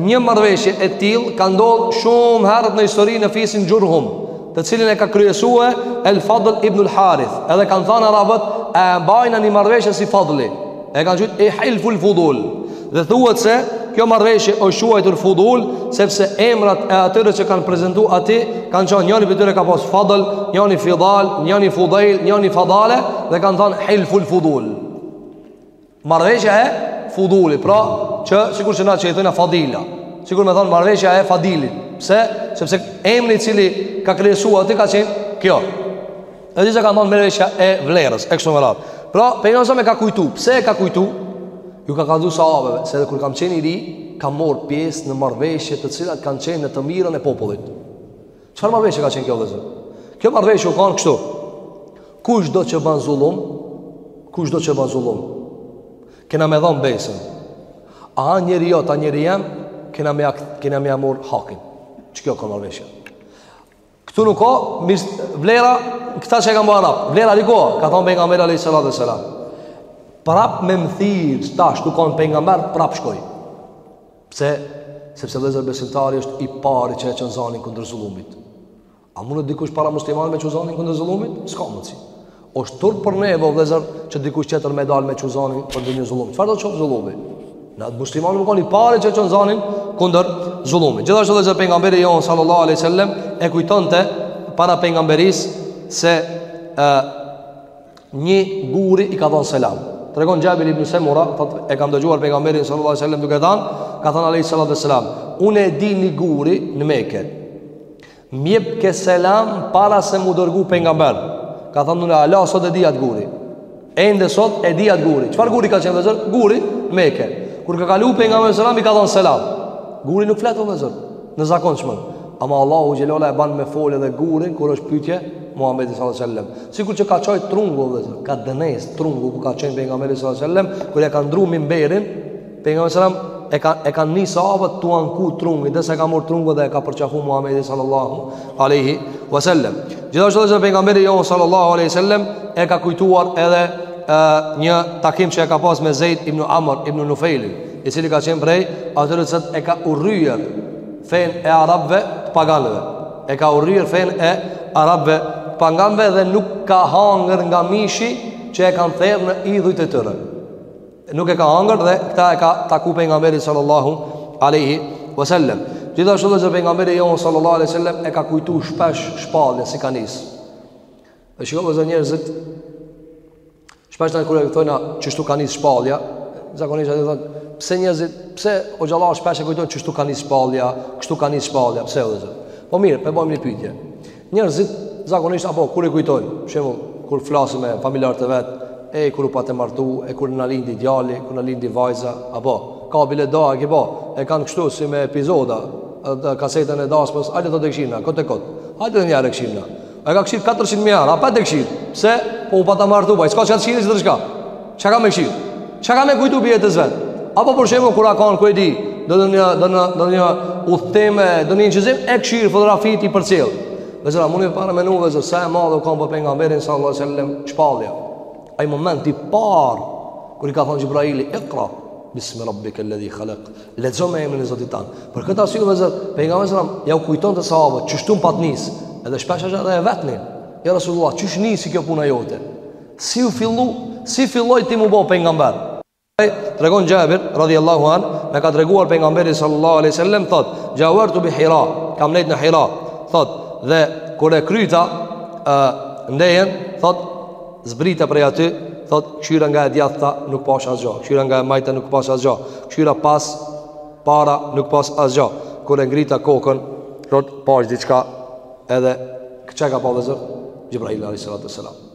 një marrveshje e tillë ka ndodh shumë herët në histori në fisin Xhurhum, të cilin e ka kryesue El Fadl ibnul Harith. Edhe kanë thanë arabët e bajna një marrveshje si Fadli. E kanë qujt hilful fudul Dhe thuhet se kjo marrveshje osht quajtur fudul Sepse emrat e atyre që kanë prezentu aty Kanë qenë njëni prej tyre ka pas fadl Njëni fidal, njëni fudejl, njëni fadale Dhe kanë thanë hilful fudul Marrveshja e fudulit Pra që sikur se na që i thojna Fadila Sikur me thanë marrveshja e Fadilit Pse? Sepse emri i cili ka kryesu aty ka qenë kjo Edhe disa kanë thanë marrëveshja e vlerës, e kështu me radhë. Pra, pejgamberi a.s. e ka kujtu, pse e ka kujtu? Ju ka kallxu sahabëve, se edhe kur kam qenë i ri, kam morr pjesë në marrëveshje të cilat kanë qenë në të mirën e popullit. Çfarë marrëveshje ka qenë kjo vllezër? Kjo marrëveshje u kanë kështu. Kushdo që ban zullum, kushdo që ban zullum, kena me dhonë besën. A njeri jot a njeri jem, kena me, kena me ia morr hakin. Qikjo u kanë marrëveshja. Këtu nuk ka mis vlera këta që e kanë bërë arab. Vlera riko, ka thonë pejgamberi alayhis salatu wassalam. Prap me m'thirr tash tu kanë pejgamber prap shkoj. Pse? Sepse vllezër besimtari është i pari që e çon zanin kundër zullumit. A mundet dikush para muslimanëve me çu zanin kundër zullumit? S'ka mundsi. Osht turp për ne o vëllezër që dikush tjetër me dal me çu zanin për ndonjë zullum. Çfarëdo qoftë zullumi, Na muslimani me kanë i pari që çon zanin kundër zullumit. Gjithashtu edhe pejgamberi jon sallallahu alaihi wasallam e kujtonte para pejgamberisë se e, një guri i ka dhënë selam. Tregon Xhabir ibn Semura, thotë e kam dëgjuar pejgamberin sallallahu alaihi wasallam duke thënë, ka thënë alaihi salatu wasalam, unë e di një guri në Mekë. M'jepke selam para se m'u dërgu pejgamber Ka thënë unë hala sot e di atë guri Ende sot e di atë guri Çfarë guri ka qenë vllezër? Guri n'Meke Kur ka kalu pejgamberi s.a.s. i ka dhanë selam Guri nuk flet o vllezër Në zakonshmen Ama Allahu xhelle ve ala e ban me folë edhe gurin Kur është n'pytje Muhammed s.a.s. Sikur që ka qajt trungu o vllezër Ka dënes trungu ku ka qenë pejgamberi s.a.s. Kur e ka ndrru mimberin Pejgamberi sallallahu alajhi wasallam e ka e kanë nis sahabët tu anku trungu, derisa e ka marr trungun edhe e ka përqafu Muhamedi sallallahu alaihi wasallam. Gjithashtu edhe pejgamberi jon sallallahu alaihi wasallam e ka kujtuar edhe e, një takim që e ka pas me Zeid ibn Amr ibn Nufail, i cili ka qenë prej atyre që e ka urryer fen e arabëve të paganëve. E ka urryer fen e arabëve të paganëve dhe nuk ka hangër nga mishi që e kanë therë në idhujt e tyre. Nuk e ka hangër dhe këta e ka taku pejgamberi sallallahu aleyhi wasallam. Gjithashtu vllezër pejgamberi jon sallallahu aleyhi wasallam e ka kujtu shpesh shpalljen si ka nis. E shiko vllezër, njerëzit, shpesh na kur e thojna qështu ka nis shpallja, zakonisht ata thonë pse njerëzit, pse hoxhallarët shpesh e kujtojnë qështu ka nis shpallja, kështu ka nis shpallja, pse vllezër? Po mirë, po bëjmë një pyetje. Njerëzit zakonisht apo kur e kujtojnë, për shembull, kur flasin me familjarët e vet, e kur u pata martu, e kur na lindi djali, kur na lindi vajza, apo ka bile do e ki po, e kanë kështu si me epizoda, edhe kasetën e dasmës, hajde ta kshyrna, kot e kot, hajde edhe njerë e kshyrna. E ka kshyr 400 mijë herë, apet e kshyr, pse po u pata martu, po ai s'ka çka të kshyr tjetër çka. Çka ka me kshyr? Çka ka me kujtu prej jetës vet? Apo për shembull kur a kon ku e di, do të një do në do një udhëtim, do një gëzim e kshyr fotografit i përcjell. Vllezër a mundi paramenu vllezër sa e madhe u kon për pejgamberin sallallahu alajhi wasallam shpallja. Ai moment i parë kur i ka thënë Jibraili iqra bismi rabbika alladhi khalaq. Lexo me emrin e Zotit tand. Për këtë arsye vllezër pejgamberi sallallahu jau kujtonte sahabëve qështu m'pat nis, edhe shpesh edhe e vetnin. Ja Rasulullah, qysh nisi kjo puna jote? Si u fillu, si filloi ti mu bë pejgamber? Ai tregon Jabir radhiyallahu an, me ka treguar pejgamberi sallallahu alaihi wasallam thot, "Jawartu bi Hira, kam nejt në Hira." Thot, dhe kur e kryta ë ndejën, thot, zbrita prej aty, thot, "Kshyra nga e djathta nuk pash asgjë, kshyra nga e majta nuk pash asgjë, kshyra pas para nuk pash asgjë." Kur e ngrita kokën, thot, "Pash diçka." Edhe çka ka pa vllezër? Jibrail alayhi salatu wasalam.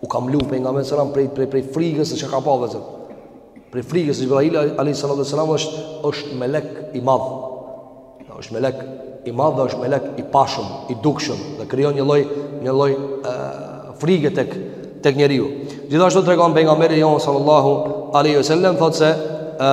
U ka mlu pejgamberi selam prej, prej, prej frigës se çka ka pa vllezër. Prej frigës, Jibraili a.s. është, është melek i madh. Është melek i madh dhe është melek i pashëm, i dukshëm. Dhe krijon një lloj, një lloj e, frige tek, tek njeriu. Gjithashtu tregon pejgamberi jonë sallallahu a.s. Thotë se e,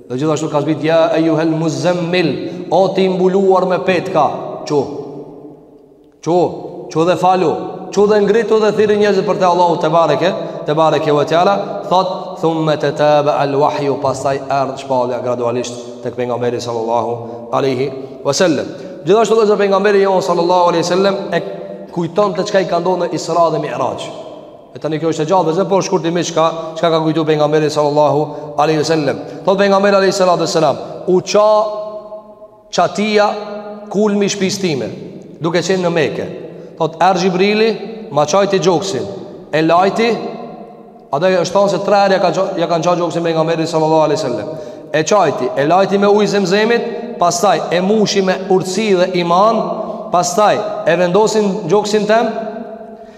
Dhe gjithashtu ka zbrit ja ejuhel muzammil, o ti i mbuluar me petka. Çu, çu, çu dhe falu. Çu dhe ngritu dhe thirri njerëzit për te Allahu tebareke, tebareke ve teala, thot thumma tataba al wahyu pastaj erdh shpallja gradualisht tek pejgamberi sallallahu alaihi wasallam. Gjithashtu vllezër pejgamberi jon sallallahu alaihi wasallam e kujtonte çka i ka ndodhur në Isra dhe Mi'raj. E tani kjo është e gjatë, vllezër, por shkurtimisht çka çka ka kujtuar pejgamberi sallallahu alaihi wasallam. Thot pejgamberi alaihi salatu wasalam, u ça çatia kulmi i shpisë time, duke qenë në Mekë. Thot erdh Xhibrili, ma çajti gjoksin, e lajti, edhe është thanë se tre herë ja ka ja kanë çajë gjoksin pejgamberi sallallahu alaihi wasallam. E çajti, e lajti me ujë të zemzemit, pastaj e mushi me urtësi dhe iman, pastaj e vendosin gjoksin tem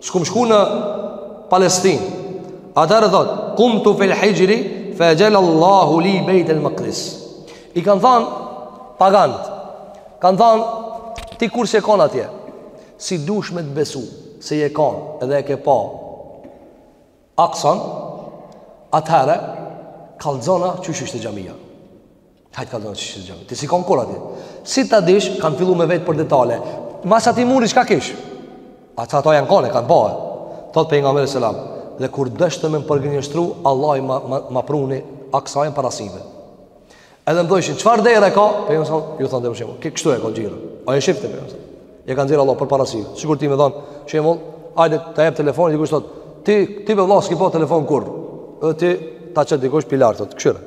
S'kum shku në Palestinë Atëherë thot Kumtu fil hixhri Fe xhela Allahu li bejt el makdis I kanë than Pagant Kanë than Ti kurrë s'je kon atje Si dush me të besu Se je kon Edhe e ke pa Aksanë Atëherë Kallzona Qysh ishte xhamija Hajt kallzona qysh xhamia. Ti s'je kon kurrë aty. Si ta dish, kanë filluar me e vet për detale. Mas atij muri çka kish? Ata ata janë kanë, kanë bërë. Thot pejgamberi selam, dhe kur deshtën me më përgënjeshtru, Allahu ma, ma, ma pruni Aksanë para syve. Edhe më thojshin, çfarë dere ka? Pejgamberi selam, ju thonë dhe më shemë, kë kështu e ka gjirë? A e shifte pejgamberi selam? E ka nxjerrë Allahu përpara syve. Sikur ti me thonë, shembull, hajde të jep telefon, i dikush thotë, ti, ti be vla, s'ki pa telefon kurrë? Edhe ti, ta qet dikush pilartë, thotë, kshyre.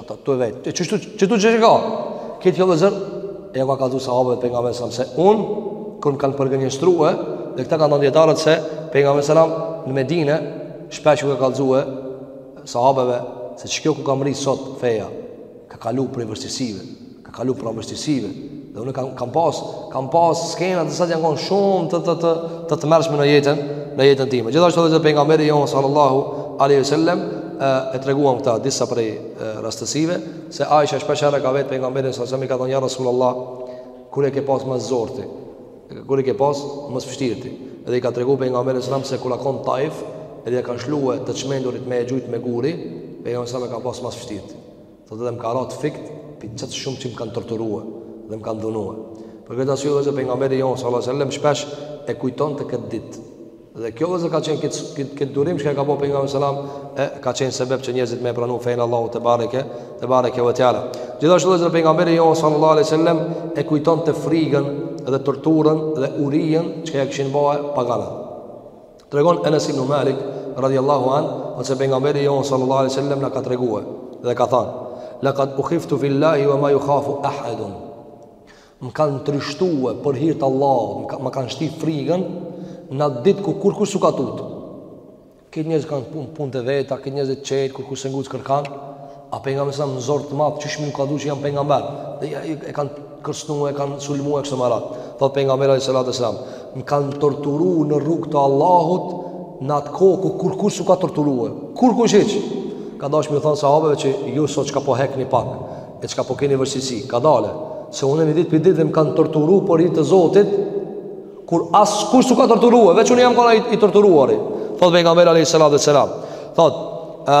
Ata tu e vet. E qështu qështu qështu e ka. Këtë kjo vllezër e ka kallzu sahabëve pejgamberi selam se un kur më kanë përgënjeshtrue dhe këta kanë thanë dijetarët se pejgamberi selam në Medinë shpesh u ka kallzue sahabeve se qikjo ku ka mrri sot feja ka kalu prej vështirësive Ka kalu prej vështirësive. Dhe unë kam kam pas, kam pas skena të cilat janë kon shumë të të të të tmerrshme në jetën, në jetën time. Gjithashtu edhe pejgamberi jon sallallahu alaihi wasallam e treguam këta disa prej rastësive se Aisha shpeshherë e ka vet pejgamberin sallallahu alaihi wasallam i ka thënë ja rasulullah kur e ke pas ma s'zorti, kur e ke pas ma s'vështirti. Edhe i ka tregu pejgamberi sallallahu alaihi wasallam se kur ka kon në Taif, edhe i kanë lshue të çmendurit me e gjujt me guri, pejgamberi sallallahu alaihi wasallam ka pas ma s'vështirti. Thotë edhe më ka ra të fikt prej qaq shumë që më kanë torturue dhe më kanë dhunue. Për këtë arsye vllezër pejgamberi jonë, sallallahu alaihi wasallam, shpesh e kujtonte këtë ditë. Dhe kjo vllezër ka qenë këtë, këtë, këtë durim çka ka bo pejgamberi selam, e ka qenë sebeb që njerëzit me e pranu fenë e Allahut tebareke, tebareke ve teala. Gjithashtu vllezër pejgamberi jonë, sallallahu alaihi wasallam, e kujtonte frigën dhe torturën dhe urijën çka ja kishin ba paganët. Tregon Enes ibn Malik radhiyallahu anhu se pejgamberi jon sallallahu alaihi wasallam na ka treguar dhe ka thënë: "Laqad ukhiftu fillahi wa ma yukhafu ahadun." Më kanë trishtue për hir të Allahut, më kanë shti frigën në atë ditë ku kurrkush s'u ka tut. Krejt njerëzit kanë punë punët e veta, krejt njerëzit të qetë kurrkush s'e nguc kërkan. A pejgamberi alejhi selam zor të madh, qysh m'u kallxu që jam pejgamber. E kanë kërcënu, e kanë sulmu kështu me radhë. Thot pejgamberi sallallahu alajhi wasallam, më kanë torturu në rrugë të Allahut në atë kohë ku kurkush s'u ka torturue. Kurkush hiç. Ka dasht me ju thanë sahabeve që ju sot çka po hekni pak, e çka po keni vështirësi, kadale se unë një ditë për ditë dhe më kanë torturu për hir të Zotit, kur askush s'u ka torturue, veç unë jam kanë i, i torturuari. Thot pejgamberi sallallahu alajhi wasallam, thot, ë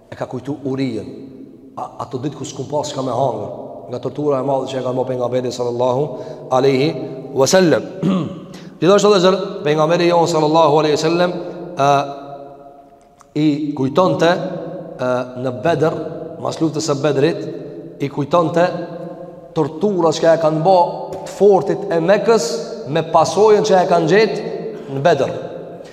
E ka kujtu urijën, a, ato ditë kur s'kanë pas çka me hangër, nga tortura e madhe që ia kanë ba pejgamberit sallallahu alaihi wasallam. Gjithashtu vëllezër pejgamberi jonë sallallahu alaihi wasallam ë i kujtonte e, në Bedër, mas luftës së Bedrit, i kujtonte torturat që ia kanë ba të fortit e Mekës me pasojën që e kanë gjetë në Bedër.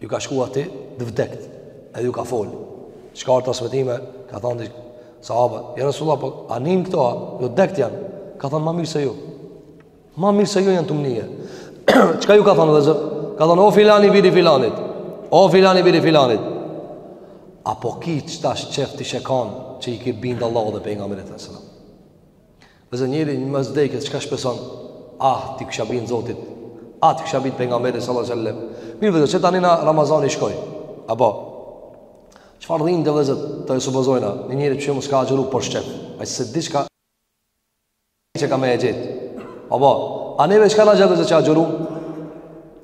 Ju ka shku aty të vdekt, edhe ju ka fol. Çka ardh transmetime, kanë thonë sahabët, ja Resulullah, po a nijnë këta, a, jo vdekt janë, ka thonë ma mirë se ju. Ma mirë se ju janë tu m'nie. Çka ju ka thonë vëllezër? Ka thonë, o filani biri filanit, o filani biri filanit. A po ki qetash qejf t'ishe kanë që i ke bind Allahut dhe pejgamberit alejhi selam. Vëllezër njeri mas vdekjes çka shpreson? Ah, t'i kisha bind Zotit. Ah, t'i kisha bind pejgamberit sallallahu alajhi wasallam. Mirë vëllezër, qe tani na Ramazani shkoi. Apo çfarë dhimbte vëllezër të supozojna, një njeri që mos ka agjëru për qejf. Ai s'e di çka që ka me e gjet. Apo a neve çka na gjet vëllezër që agjëru?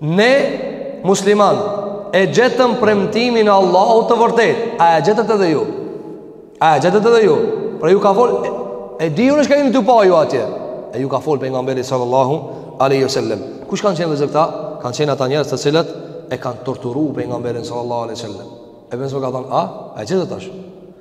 Ne musliman e gjetëm premtimin e Allahut të vërtetë. A e gjetët edhe ju? A e gjetët edhe ju? Pra ju ka fol e di unë çka jeni tu pa ju atje. E ju ka fol pejgamberi sallallahu alaihi wasallam. Kush kanë qenë vëllezër këta? Kanë qenë ata njerëz të cilët e kanë torturu pejgamberin sallallahu alaihi wasallam. E pejgamberi ka thonë, "A, a e gjetët tash?"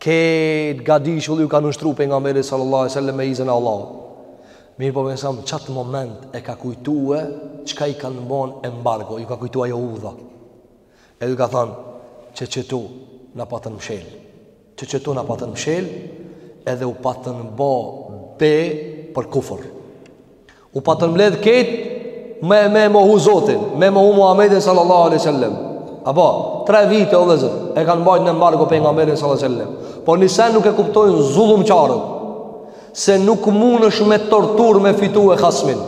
Këtë gadishull ju ka nënshtru pejgamberit sallallahu alai sallam me izën e Allahut. Mirëpo pejgamberi alejhi selam, qatë moment e ka kujtue çka i kanë bo embargo, ju ka kujtu ajo udha. E ju ka thanë, qe qëtu na patën mshel. Qe qëtu na patën mshel, edhe u patën bo be për kufër. U patën mbledh krejt me, me mohu Zotin, me mohu Muhammedin sallallahu aleyhi sallam. Apo, tre vite o vëllezër, e kanë mbajt në embargo pejgamberin sallallahu aleyhi sallam. Po ni sen nuk e kuptojnë zullumqarët, se nuk mundesh ti me torturë me fitue hasmin.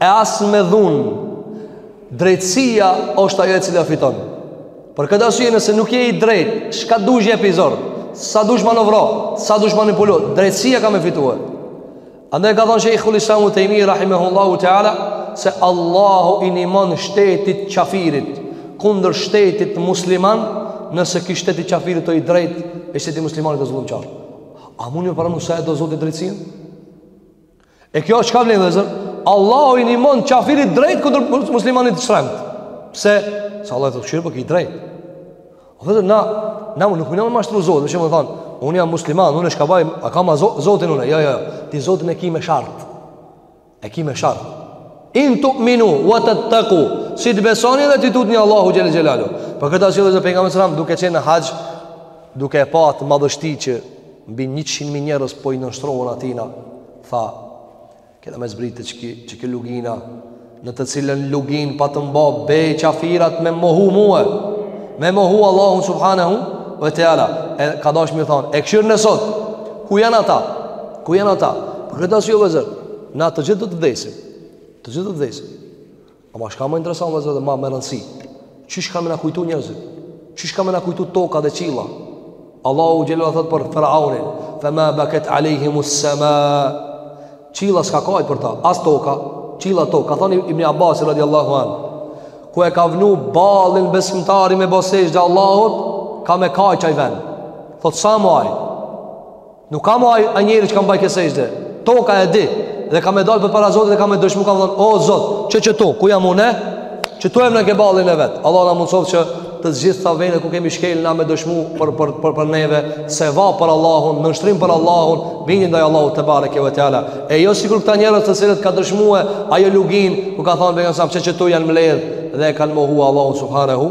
E as me dhunë, drejtësia është ajo e cila fiton. Për këtë arsye nëse nuk je i drejt, çka dush jepi zor. Sa dush manovro, sa dush manipulo, drejtësia ka me fitue. Andaj ka thënë Sheikhul Islam Ibn Tejmi rahimahullahu taala se Allahu i nimon shtetit qafirit kundër shtetit musliman nëse ky shteti qafirit të i drejt e shteti musliman të zullumqar. A mund të paramenu sa e do Zoti drejtësinë? E kjo është çka vlen vllezër. Allahu i nimon qafirit drejt kundër muslimanit të shtrembë. Pse? Se Allahu të kshir, për po ki drejt. Edhe na, na nuk mun me mashtru Zotin, që me thonë, unë jam musliman, unë çka baj, e kam Zotin unë, jo, jo, ti Zotin e ki me shart, e ki me shart. In tu'minu ve tetteku, si të besoni dhe t'i tutni Allahut xhel-le xhelaluhu. Për këtë arsye dhe pejgamberi alejhi selam, duke qenë në hak, duke e pa atë madhështi që mbi 100.000 njerës po i nënshtrohen atina, tha, Kena me zbritë qeki, qeki lugina Në të cilën lugin patën ba be qafirat me mohu mue Me mohu Allahun subhanahu ve teala e, Ka dash me thonë E kshir ne sot Ku janë ata Ku janë ata Për këtë arsye vllezër Na të gjithë do të vdesim Të gjithë do të vdesim Ama çka ma interesant vllezër dhe ma me rëndësi Qysh ka me na kujtu njerëzit Qysh ka me na kujtu toka dhe qilla Allahu xhel-le ve ala thot për faraonin Fe ma baket alejhimu sema Qilla s'ka kaj për ta As toka Qilla toka Ka thon ibn Abbas radiallahu anh Ku e ka vnu ballin besimtari me bo sexhde Allahut Ka me kaj qaj ven Thot sa muaj Nuk ka më ai njeri që ka ba këtë sexhde. Toka e di dhe ka me dal përpara Zotit dhe ka me dëshmu ka me thon, "O Zot, qe qëtu, ku jam unë?" Qëtu jem në geballin e vet. Allahu na mundsoftë që të gjitha ato vene ku kemi shkel na me dëshmu për për për për neve sevape për Allahun, nënshtrim për Allahun, bindje ndaj Allahut tebareke ve teala. E jo sikur këta njerëz të cilët ka dëshmuar ajo lugin, ku ka thënë pejgamberi alejhi selam që qëtu janë mbledh dhe kanë mohu Allahun subhanehu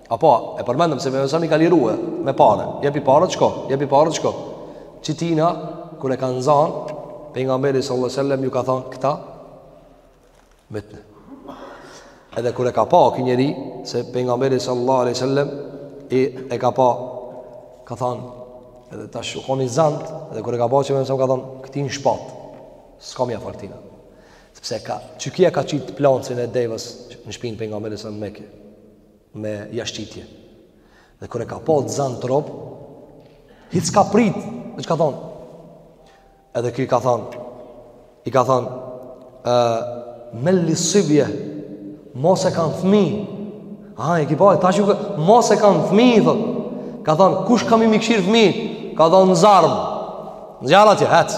Apo, e përmendëm se pejgamberi alejhi selam i ka lirue, me pare, jepi pare e shko, jepi pare e shko. Qitina, kur e kanë zanë, pejgamberi sal-lallahu alejhi ve selem, ju ka thonë, këta, mytne. Edhe kur e ka pa, ky njeri, se pejgamberi sal-lallahu alejhi ve selem, e, e ka pa, ka thonë, edhe ta shukoni zantë, edhe kur e ka pa, pejgamberi alejhi selam ka thonë, këti në shpatë, s'ka me ja fal tina. Sepse ka, qeky ja ka qitë plancin e devës, në shpinë pejgamberit alejhi selam në Mekë. me jashtëqitje. Dhe kur e ka pa zan rob, hiç s'ka prit, dhe çka thon? Edhe ky ka thon, i ka thon, men lis-sibje, mos se kam thmi. Ha, e ki pa, tash mos se kam thmi, thot. Ka thon, kush ka me m'i kshir thmi? Ka thon, në zjarm. Në zjarm atje, hec.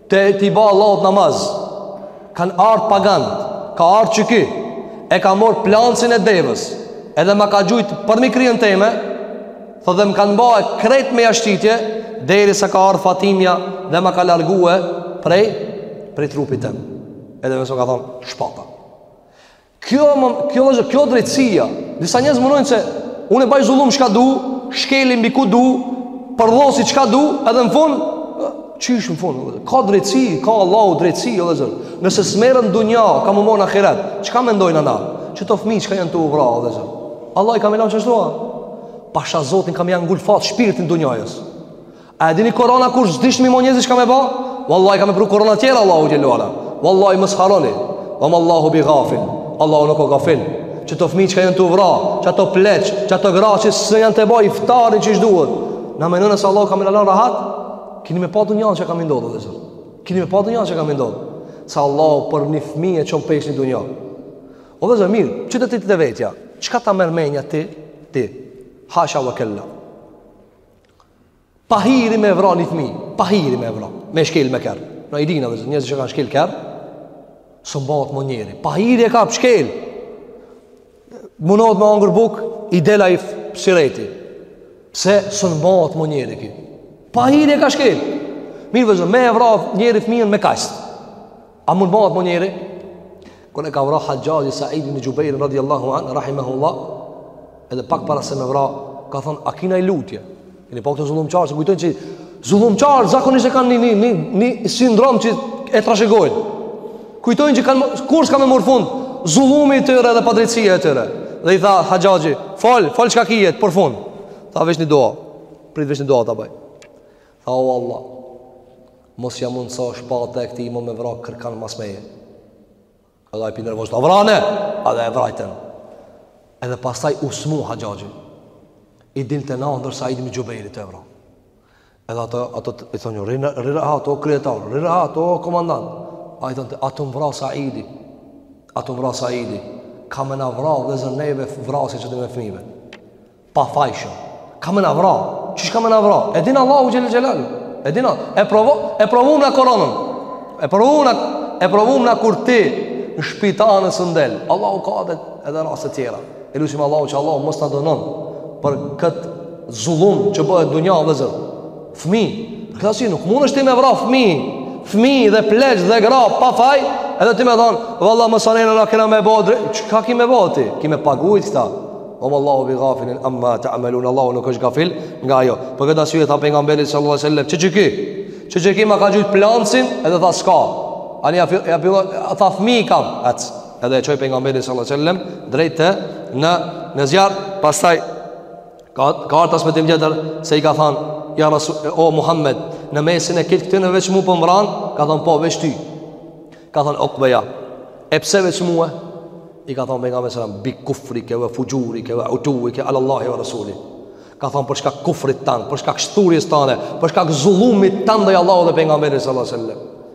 Tu i ba Allahut namaz. Kanë ardhë paganët, ka ardhë qyky. E ka mor plancin e devës. Edhe ma ka gjujt për mi kryen teme. Thotë dhe më kanë ba krejt me jashtitje Derisa ka ardhë Fatimja Dhe ma ka largue prej Prej trupit tem Edhe me së ka thonë shpata Kjo, kjo është kjo drejtësia. Disa njerëz menojnë se unë baj zullum çka du, shkeli mbi ku du, përdhosi çka du, edhe në fund çish në fund. Ka drejtësi, ka Allahu drejtësi, o vllezër. Nëse s'merret n'dunja, ka me u morr n'ahiret. Çka mendojnë ata? Që kto fëmijë çka janë tu u vra, o vllezër. Allahu i ka me lan qeshtu a. Pasha Zotin ka me ja ngulfat shpirtin dunjajës. A e dini korona kur s'dishmi mo njerzit çka me ba? Wallahi ka me pru korona tjera Allahu xhel-le ue ala. Wallahi mos harroni. Wa ma Allahu bi gafil. Allahu nuk o gafil. Qeta fmi çka janë tu u vra, qato pleq, qato gra që s'janë tu ba iftar qysh duhet. A menoni se Allahu ka me i lan rahat, kini me pa dunjan çka ka me ndodhë vllezër. Kini me pa dunjan çka ka me ndodhë. Se Allahu për një fmi e çon pesh një dunjan. O vllezër merre, qite te vetja, çka ta merr menja ti, ti, hasha ve kella. Pahiri me vra një fëmi Pahiri me vra Me shkel me kerr Na i dina vllezër njerzi që kanë shkel kerr S'un bahet mo njeri Pahiri e ka pas shkel Munot me hangër bukë I del ai sireti Se s'un bahet mo njeri ky Pahiri e ka shkel Mirë vllezër me vra njeri fëmijën me kast A mund bahet mo njeri? Kur e ka vra Haxhaxhi Said ibn Xhubejrin radiallahu anh, rahimahullah, edhe pak para se me vra, ka thonë, a ki naj lutje? Kini pa kta zullumqarët, se kujtojnë që zullumqarët, zakonisht e kanë një, një, një, një, një sindrom që e trashëgojnë. Kujtojnë që kanë, kurrë s'ka me morr fund, zullumi i tyre dhe padrejtësia e tyre. Dhe i tha Haxhaxhi, fol, fol çka ki jetë, për fund. Tha veç një dua, prit veç një dua ta baj. Tha o Allah, Mos ja mundëso shpatës këtij mo me vra kërkan mas meje. Edhe atij i hypin nervozat, e vrane, edhe e vrajtën. Edhe pastaj u smu Haxhaxhi. I dilte n'andërr Said ibn Xhubejri tu e vra. Edhe ato, ato të, i thonjë, rri re ti o kryetar, rri re ti o komandant. Ai thonte, a tu më vra Saidi, a tu më vra Saidi. Ka me na vra vllezër neve vrasja e qetyne fmive. Pafajshëm. Ka me na vra. Çish ka me na vra? E din Allahu xhel-le xhelaluhu. E din E provu, e provum na koronën. E provum na e provum na kur ti në shpi tane e s'un del. Allahu ka edhe edhe raste tjera. E lusim Allahu që Allahu mos na dënon për kët zullum që bëhet n'dunja vllezër. Fëmi, për këtë arsye nuk mundesh ti me vra fëmi, fëmi dhe pleq dhe gra pa faj, edhe ti me thonë, valla masanena na kena me bodri, çka ki me bo ti, ki me pagujt këta, Wa ma Allahu bi gafilin Amma ta amelun Allahu nuk është gafil Nga ajo Për këtë arsye tha pejgamberi sallallahu alai sallam Që që ki Që që ki ma ka gjujt plancin Edhe tha s'ka Ani ja, ja pilo A tha fmi i kam Ec Edhe e çoi pejgamberi sallallahu alai sallam Drejt të Në Në zjarr Pastaj Ka ka ardh transmetim tjetër se i ka thënë ja Rasul o Muhammed në mesin e krejt këtyne veç mua po m'vran, ka thënë po veç ty. Ka thënë Okbeja, e pse veç mua? I ka thënë pejgamberi sallallahu alajhi wasallam bi kufrike wa fujurike wa utuwike ala Allahi wa rasuli. Ka thënë për shkak kufrit tan, për shkak shthurjes tane, për shkak zullumit tan ndaj Allahut dhe pejgamberit sallallahu alajhi wasallam.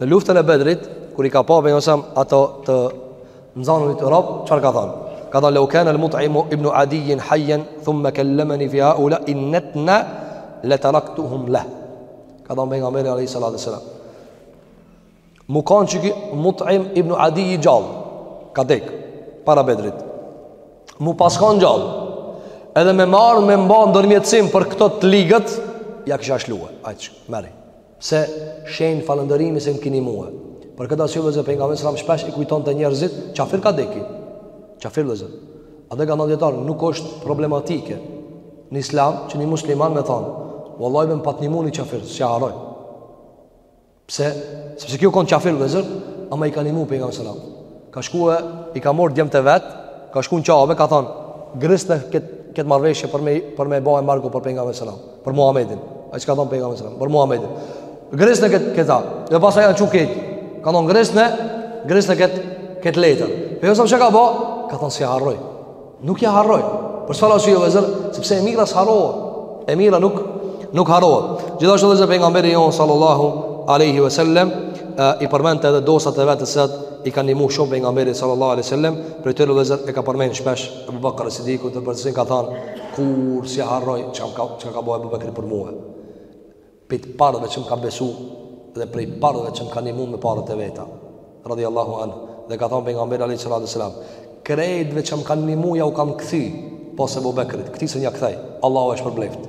Në luftën e Bedrit, kur i ka pa pejgamberi sa ato të nxanunit rob, çfarë ka thënë? Ka thënë law kana al-mut'im ibn Adi hayyan thumma kallamani fi haula innatna la taraktuhum la. Ka thënë pejgamberi alayhi salatu wasalam. M'u kanë qiky mut'im ibn Adi i gjallë, ka dek, para Bedrit. M'u pas kanë gjallë, edhe me marrë me m'ba ndërmjetësim për këto të ligët, ja kisha lshue, hajt qe, merri. si shenjë falënderimi se më ki nimue. Për këtë arsye vëllezër pejgamberi sallallahu alajhi shpesh i kujtonte njerëzit qafir ka dek. Qafir vëllezër. Edhe kanë thënë dijetarët nuk është problematike në islam që një musliman me thonë wallahi më pat nimu ni qafir, s'ja harroj. Pse? Sepse ky u kon qafir vëllezër, ama i ka nimu pejgamberit sallallahu alajhi Ka shkuë i ka marr djemtë vet, ka shku n'Qabe, ka thënë grisne këtë këtë marrëveshje për me për me bo embargo për pejgamberin sallallahu për Muhamedin. Ai s'ka thon pejgamberi sallallahu për Muhamedin. Grisne këtë këta. Dhe pastaj janë çu kët. Ka thon grisne grisne këtë këtë letër. Pejgamberi çka bo? Ka thon s'ia harroj. Nuk ja harroj. Për çfarë arsye o vëllezër? Sepse e mira s'harrohet. E mira nuk nuk harrohet. Gjithashtu edhe pejgamberi jon sallallahu alaihi wasallam i përmend edhe dostat e vetë se i kanë ndihmuar shumë pejgamberit sallallahu alaihi wasallam, prej tyre vëllezër e ka përmend shpesh Ebu Bakr e Sidikun, pejgamberi ka thanë, kurrë s'ia harroj çka, çka bo Ebu Bakri për mue. Prej të parëve që më ka besu dhe prej të parëve që më ka nimu me paret e veta. Radhi Allahu anh. Dhe ka thanë pejgamberi alejhi salatu selam. Krejtve që më kanë nimu jau kam kthy, pos Ebu Bakrit, këtij s'un ja kthej, Allahu e shpërbleftë.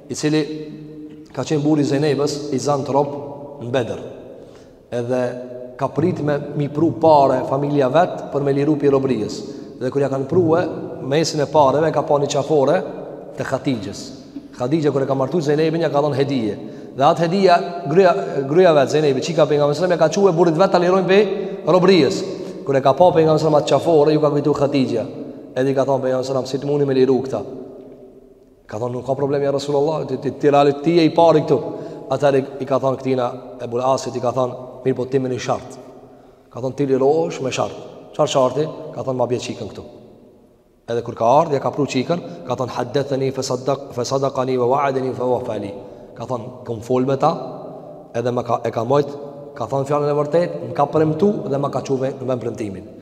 i cili ka qenë burri Zejnebes i zanë rob në Bedër edhe ka prit me i pru pare familja vetë për me liru prej robrijës dhe kur ja kanë pru e n'mesin e pareve ka pa një qafore të Hatixhes Hatixheja kur e ka martu Zejnebin ja ka dhonë hedije dhe atë hedija gruja, gruja vetë Zejnebi çika pejgamberit selam ja ka çue burrit vetë ta lirojnë prej robrijës kur e ka pa pejgamberi selam atë qafore ju ka kujtu Hatixheja edhe i ka thonë pejgamberi selam si të muni me liru këta Ka thonë nuk ka problem ja Rasulullah, ti ti ti ralit ti je i pari këtu. Atëherë i ka thonë këtina Ebul Asit i ka thonë mirë po ti me një shart. Ka thonë ti lirohesh me shart. Çfarë sharti? Ka thonë ma bje çikën këtu. Edhe kur ka ardh ja ka pru çikën, ka thonë hadathani fa sadaq fa sadaqani wa wa'adani fa wafa li. Ka thonë kom fol me ta, edhe më ka e ka mojt, ka thonë fjalën e vërtetë, më ka premtu dhe më ka çu në vend premtimin.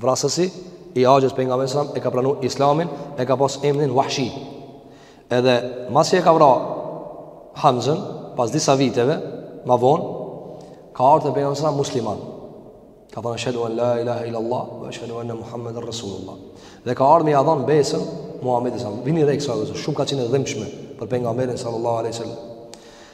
Vrasësi i axhës Pejgamberit alejhi selam e ka pranu Islamin, e ka pas emnin Wahshi. Edhe masi e ka vra Hamzën, pas disa viteve, ma vonë, ka ardhë te Pejgamberi alejhi selam musliman. Ka thonë, eshhedu en la ilahe il-lallah, ve eshhedu enne Muhammeden Rasulullah. Dhe ka ardhë me ja dhon besën Muhammedit alejhi selam. Vini re ksaj o vllezër, shumë ka qenë e dhimshme për Pejgamberin sallallahu aleyhi sallam.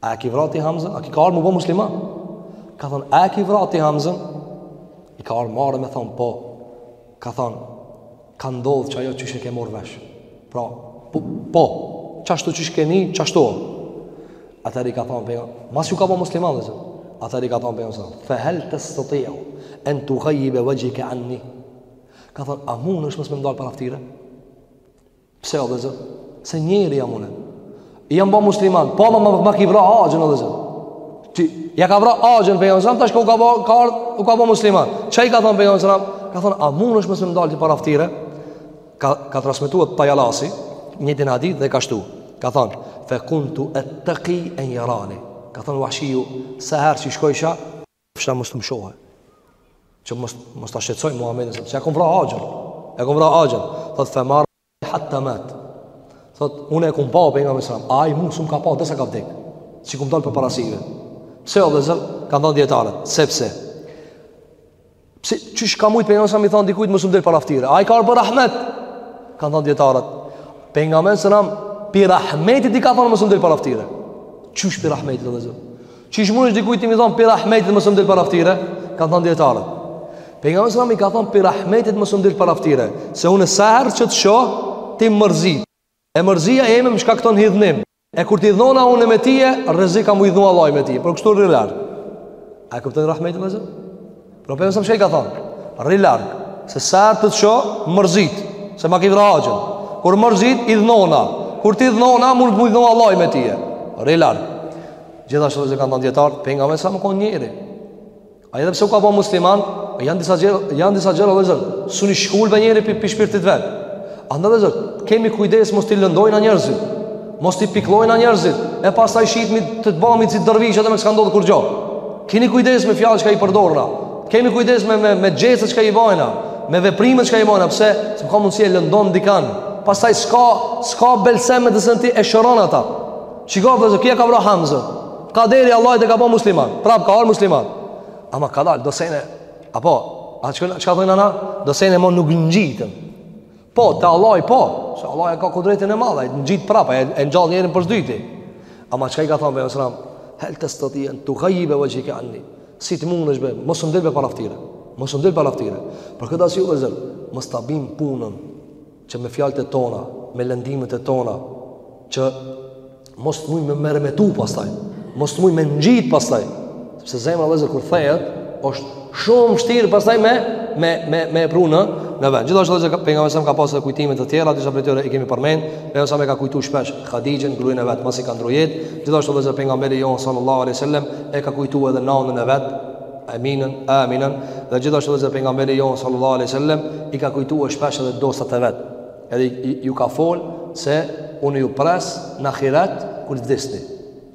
A e ki vra ti Hamzën? Ai ka ardh m'u bo musliman. Ka thonë, a e ki vra ti Hamzën? I ka ardh marre me thonë, po. Ka thonë, ka ndodhë qajo qysh e ke marrë vesh. Pra, po, po qashtu qysh ke ni, qashtu. Atëherë i ka thonë Pejgamberi, masi u ka bo musliman, o vllezër. Atëherë i ka thonë Pejgamberi, fe hel testetiu en tugajjibe vexhheke anni. Ka thonë, a mundesh mos me m'dalë para ftyre? Pse o vllezër? Se njeri jam unë. Jam ba musliman, po ama ma ki vra axhën o vllezër. Ti, ja ka vra axhën Pejgamberit alejhi selam, tash ky u ka ba, ka ardhë, u ka ba musliman. Çka i ka thonë Pejgamberi alejhi selam? Ka thonë, a mundesh mos me m'dalë ti para ftyre? Ka, ka transmetu Tajalisi njëjtin hadith dhe ka shtu. Ka thonë, fe kuntu etteki en jerani. Ka thonë, Wahshiu, sa herë që shkojsha, Pshta mos të m'shohe Që mos, mos ta shqetsoj Muhammedin alejhi selam Që i kom vra axhën I kom vra axhën Thot fe ma reani hatta mat Thot unë e kom pa Pejgamberin alejhi selam Ai mu s'më ka pa Deri sa ka vdek S'i kom dalë përpara syve Pse o vllezër Kan thonë dijetarët Sepse Pse qysh ka mujt Pejgamberi alejhi selam me i thon dikujt mos më del para ftyre. Ai ka ardh për rahmet. Kan thon dijetarët. Pejgamberi alejhi selam pi rahmetit i ka thon mos më del para ftyre. Qysh pi rahmetit o vllezër. Qysh mundesh dikujt ti me i thon pi rahmetit mos më del para ftyre? Kan thon dijetarët. Pejgamberi alejhi selam i ka thon pi rahmetit mos më del para ftyre, se unë sa herë që të shoh ti mërzi. E mërzia jeme m'shkakton hidhnim. E kur t'idhnona unë me tije, rrezik ka m'u idhnu Allahu me tije. Por kështu rri larg. A e kupton rahmetin e Allahut? Profeti alejhi selam çka i ka thonë, rri larg, se sa herë të të shoh, mërzit, se ma ki vra axhën. Kur mërzit, idhnona. Kur t'idhnona, mun m'u idhnu Allahi me tije. Rri larg. Gjithashtu vllezër kanë thonë dijetarët, Pejgamberi alejhi selam u konë njeri. Ai edhe pse u ka ba musliman, janë disa gjëra, janë disa gjëra vllezër, s'un i shkulë njeri pi shpirtit vetë. Andaj vllezër, kemi kujdes mos t'i lëndojna njerëzit. Mos t'i pikllojna njerëzit, e pastaj shitmi të të bëmi si dervish demek s'ka ndodh kurgjo. Kemi kujdes me fjalë që i përdorna. Kemi kujdes me me me gjërat që i bëjna, me veprimet që i bëjna, pse se ka mundësi e lëndon dikan. Pastaj s'ka s'ka belsem me të cilin ti e shëron ata. Shiko vllezër, ky e ka vra Hamzën. Kaderi i Allahit e ka bë musliman. Prap ka ardhur musliman. Ama ka dal do sene. Apo, a çka çka thonë ana? Do sene mo nuk ngjiten. Po, te Allahi po, se Allahi e ka kudretin e madh, e ngjit prapë, e, e ngjall njerin për së dyti. Ama çka i ka thonë Pejgamberi alejhi selam? Hel testetiu en tugajjibe vexheke anni. Si të mundesh be, mos më dil para ftyre. Mos më dil para ftyre. Për këtë arsye vllezër, mos ta bim punën që me fjalët e tona, me lëndimet e tona, që Mos të mujmë me meremetu pastaj, mos të mujmë me ngjit pastaj, sepse zemra vllezër kur thehet, është shumë shtirë pastaj me, me, me, me e pru në vend. Gjithashtu vllezër, Pejgamberi alejhi selam ka pas edhe kujtime të tjera, disa prej tyre i kemi përmen, Pejgamberi e ka kujtu shpesh Hatixhen, grujën e vet, masi ka ndrru jetë, gjithashtu vllezër Pejgamberi jonë sallallahu alejhi ve sellem, e ka kujtu edhe nanën e vet, Aminën, Aminën, dhe gjithashtu vllezër Pejgamberi jonë sallallahu alejhi ve sellem, i ka kujtu shpesh edhe dostat e vet, Edhe ju ka fol se unë ju pres në ahiret kur të vdisni.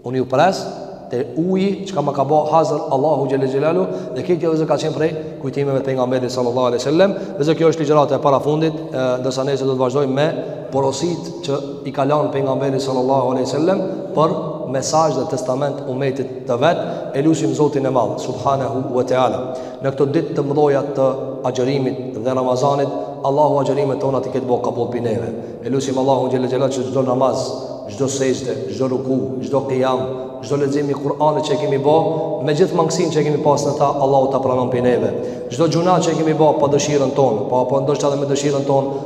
Unë ju pres te uji çka ma ka bo hazër Allahu xhele xhelaluhu dhe kjo vllezër ka qenë prej kujtimeve të Pejgamberit sallallahu alejhi ve sellem vllezër kjo është ligjërata e parafundit ndërsa nesër do të vazhdojmë me porositë që i ka lanë Pejgamberi sallallahu alejhi ve sellem për mesazh dhe testament umetit të vet e lusim zotin e madh subhanahu wa ta'ala Në këto ditë të mdhoja të agjërimit dhe Ramazanit, Allahu agjërimet tona t'i ketë bo kabull prej neve. E lusim Allahun xhele xhelaluhu që çdo namaz, çdo sexhde, çdo ruku, çdo kijam, çdo lexim i Kur'anit që e kemi bë, me gjithë mangësinë që e kemi pas në ta, Allahu ta pranon prej neve. Çdo gjunah që e kemi bë pa dëshirën tonë, pa apo ndoshta edhe me dëshirën tonë,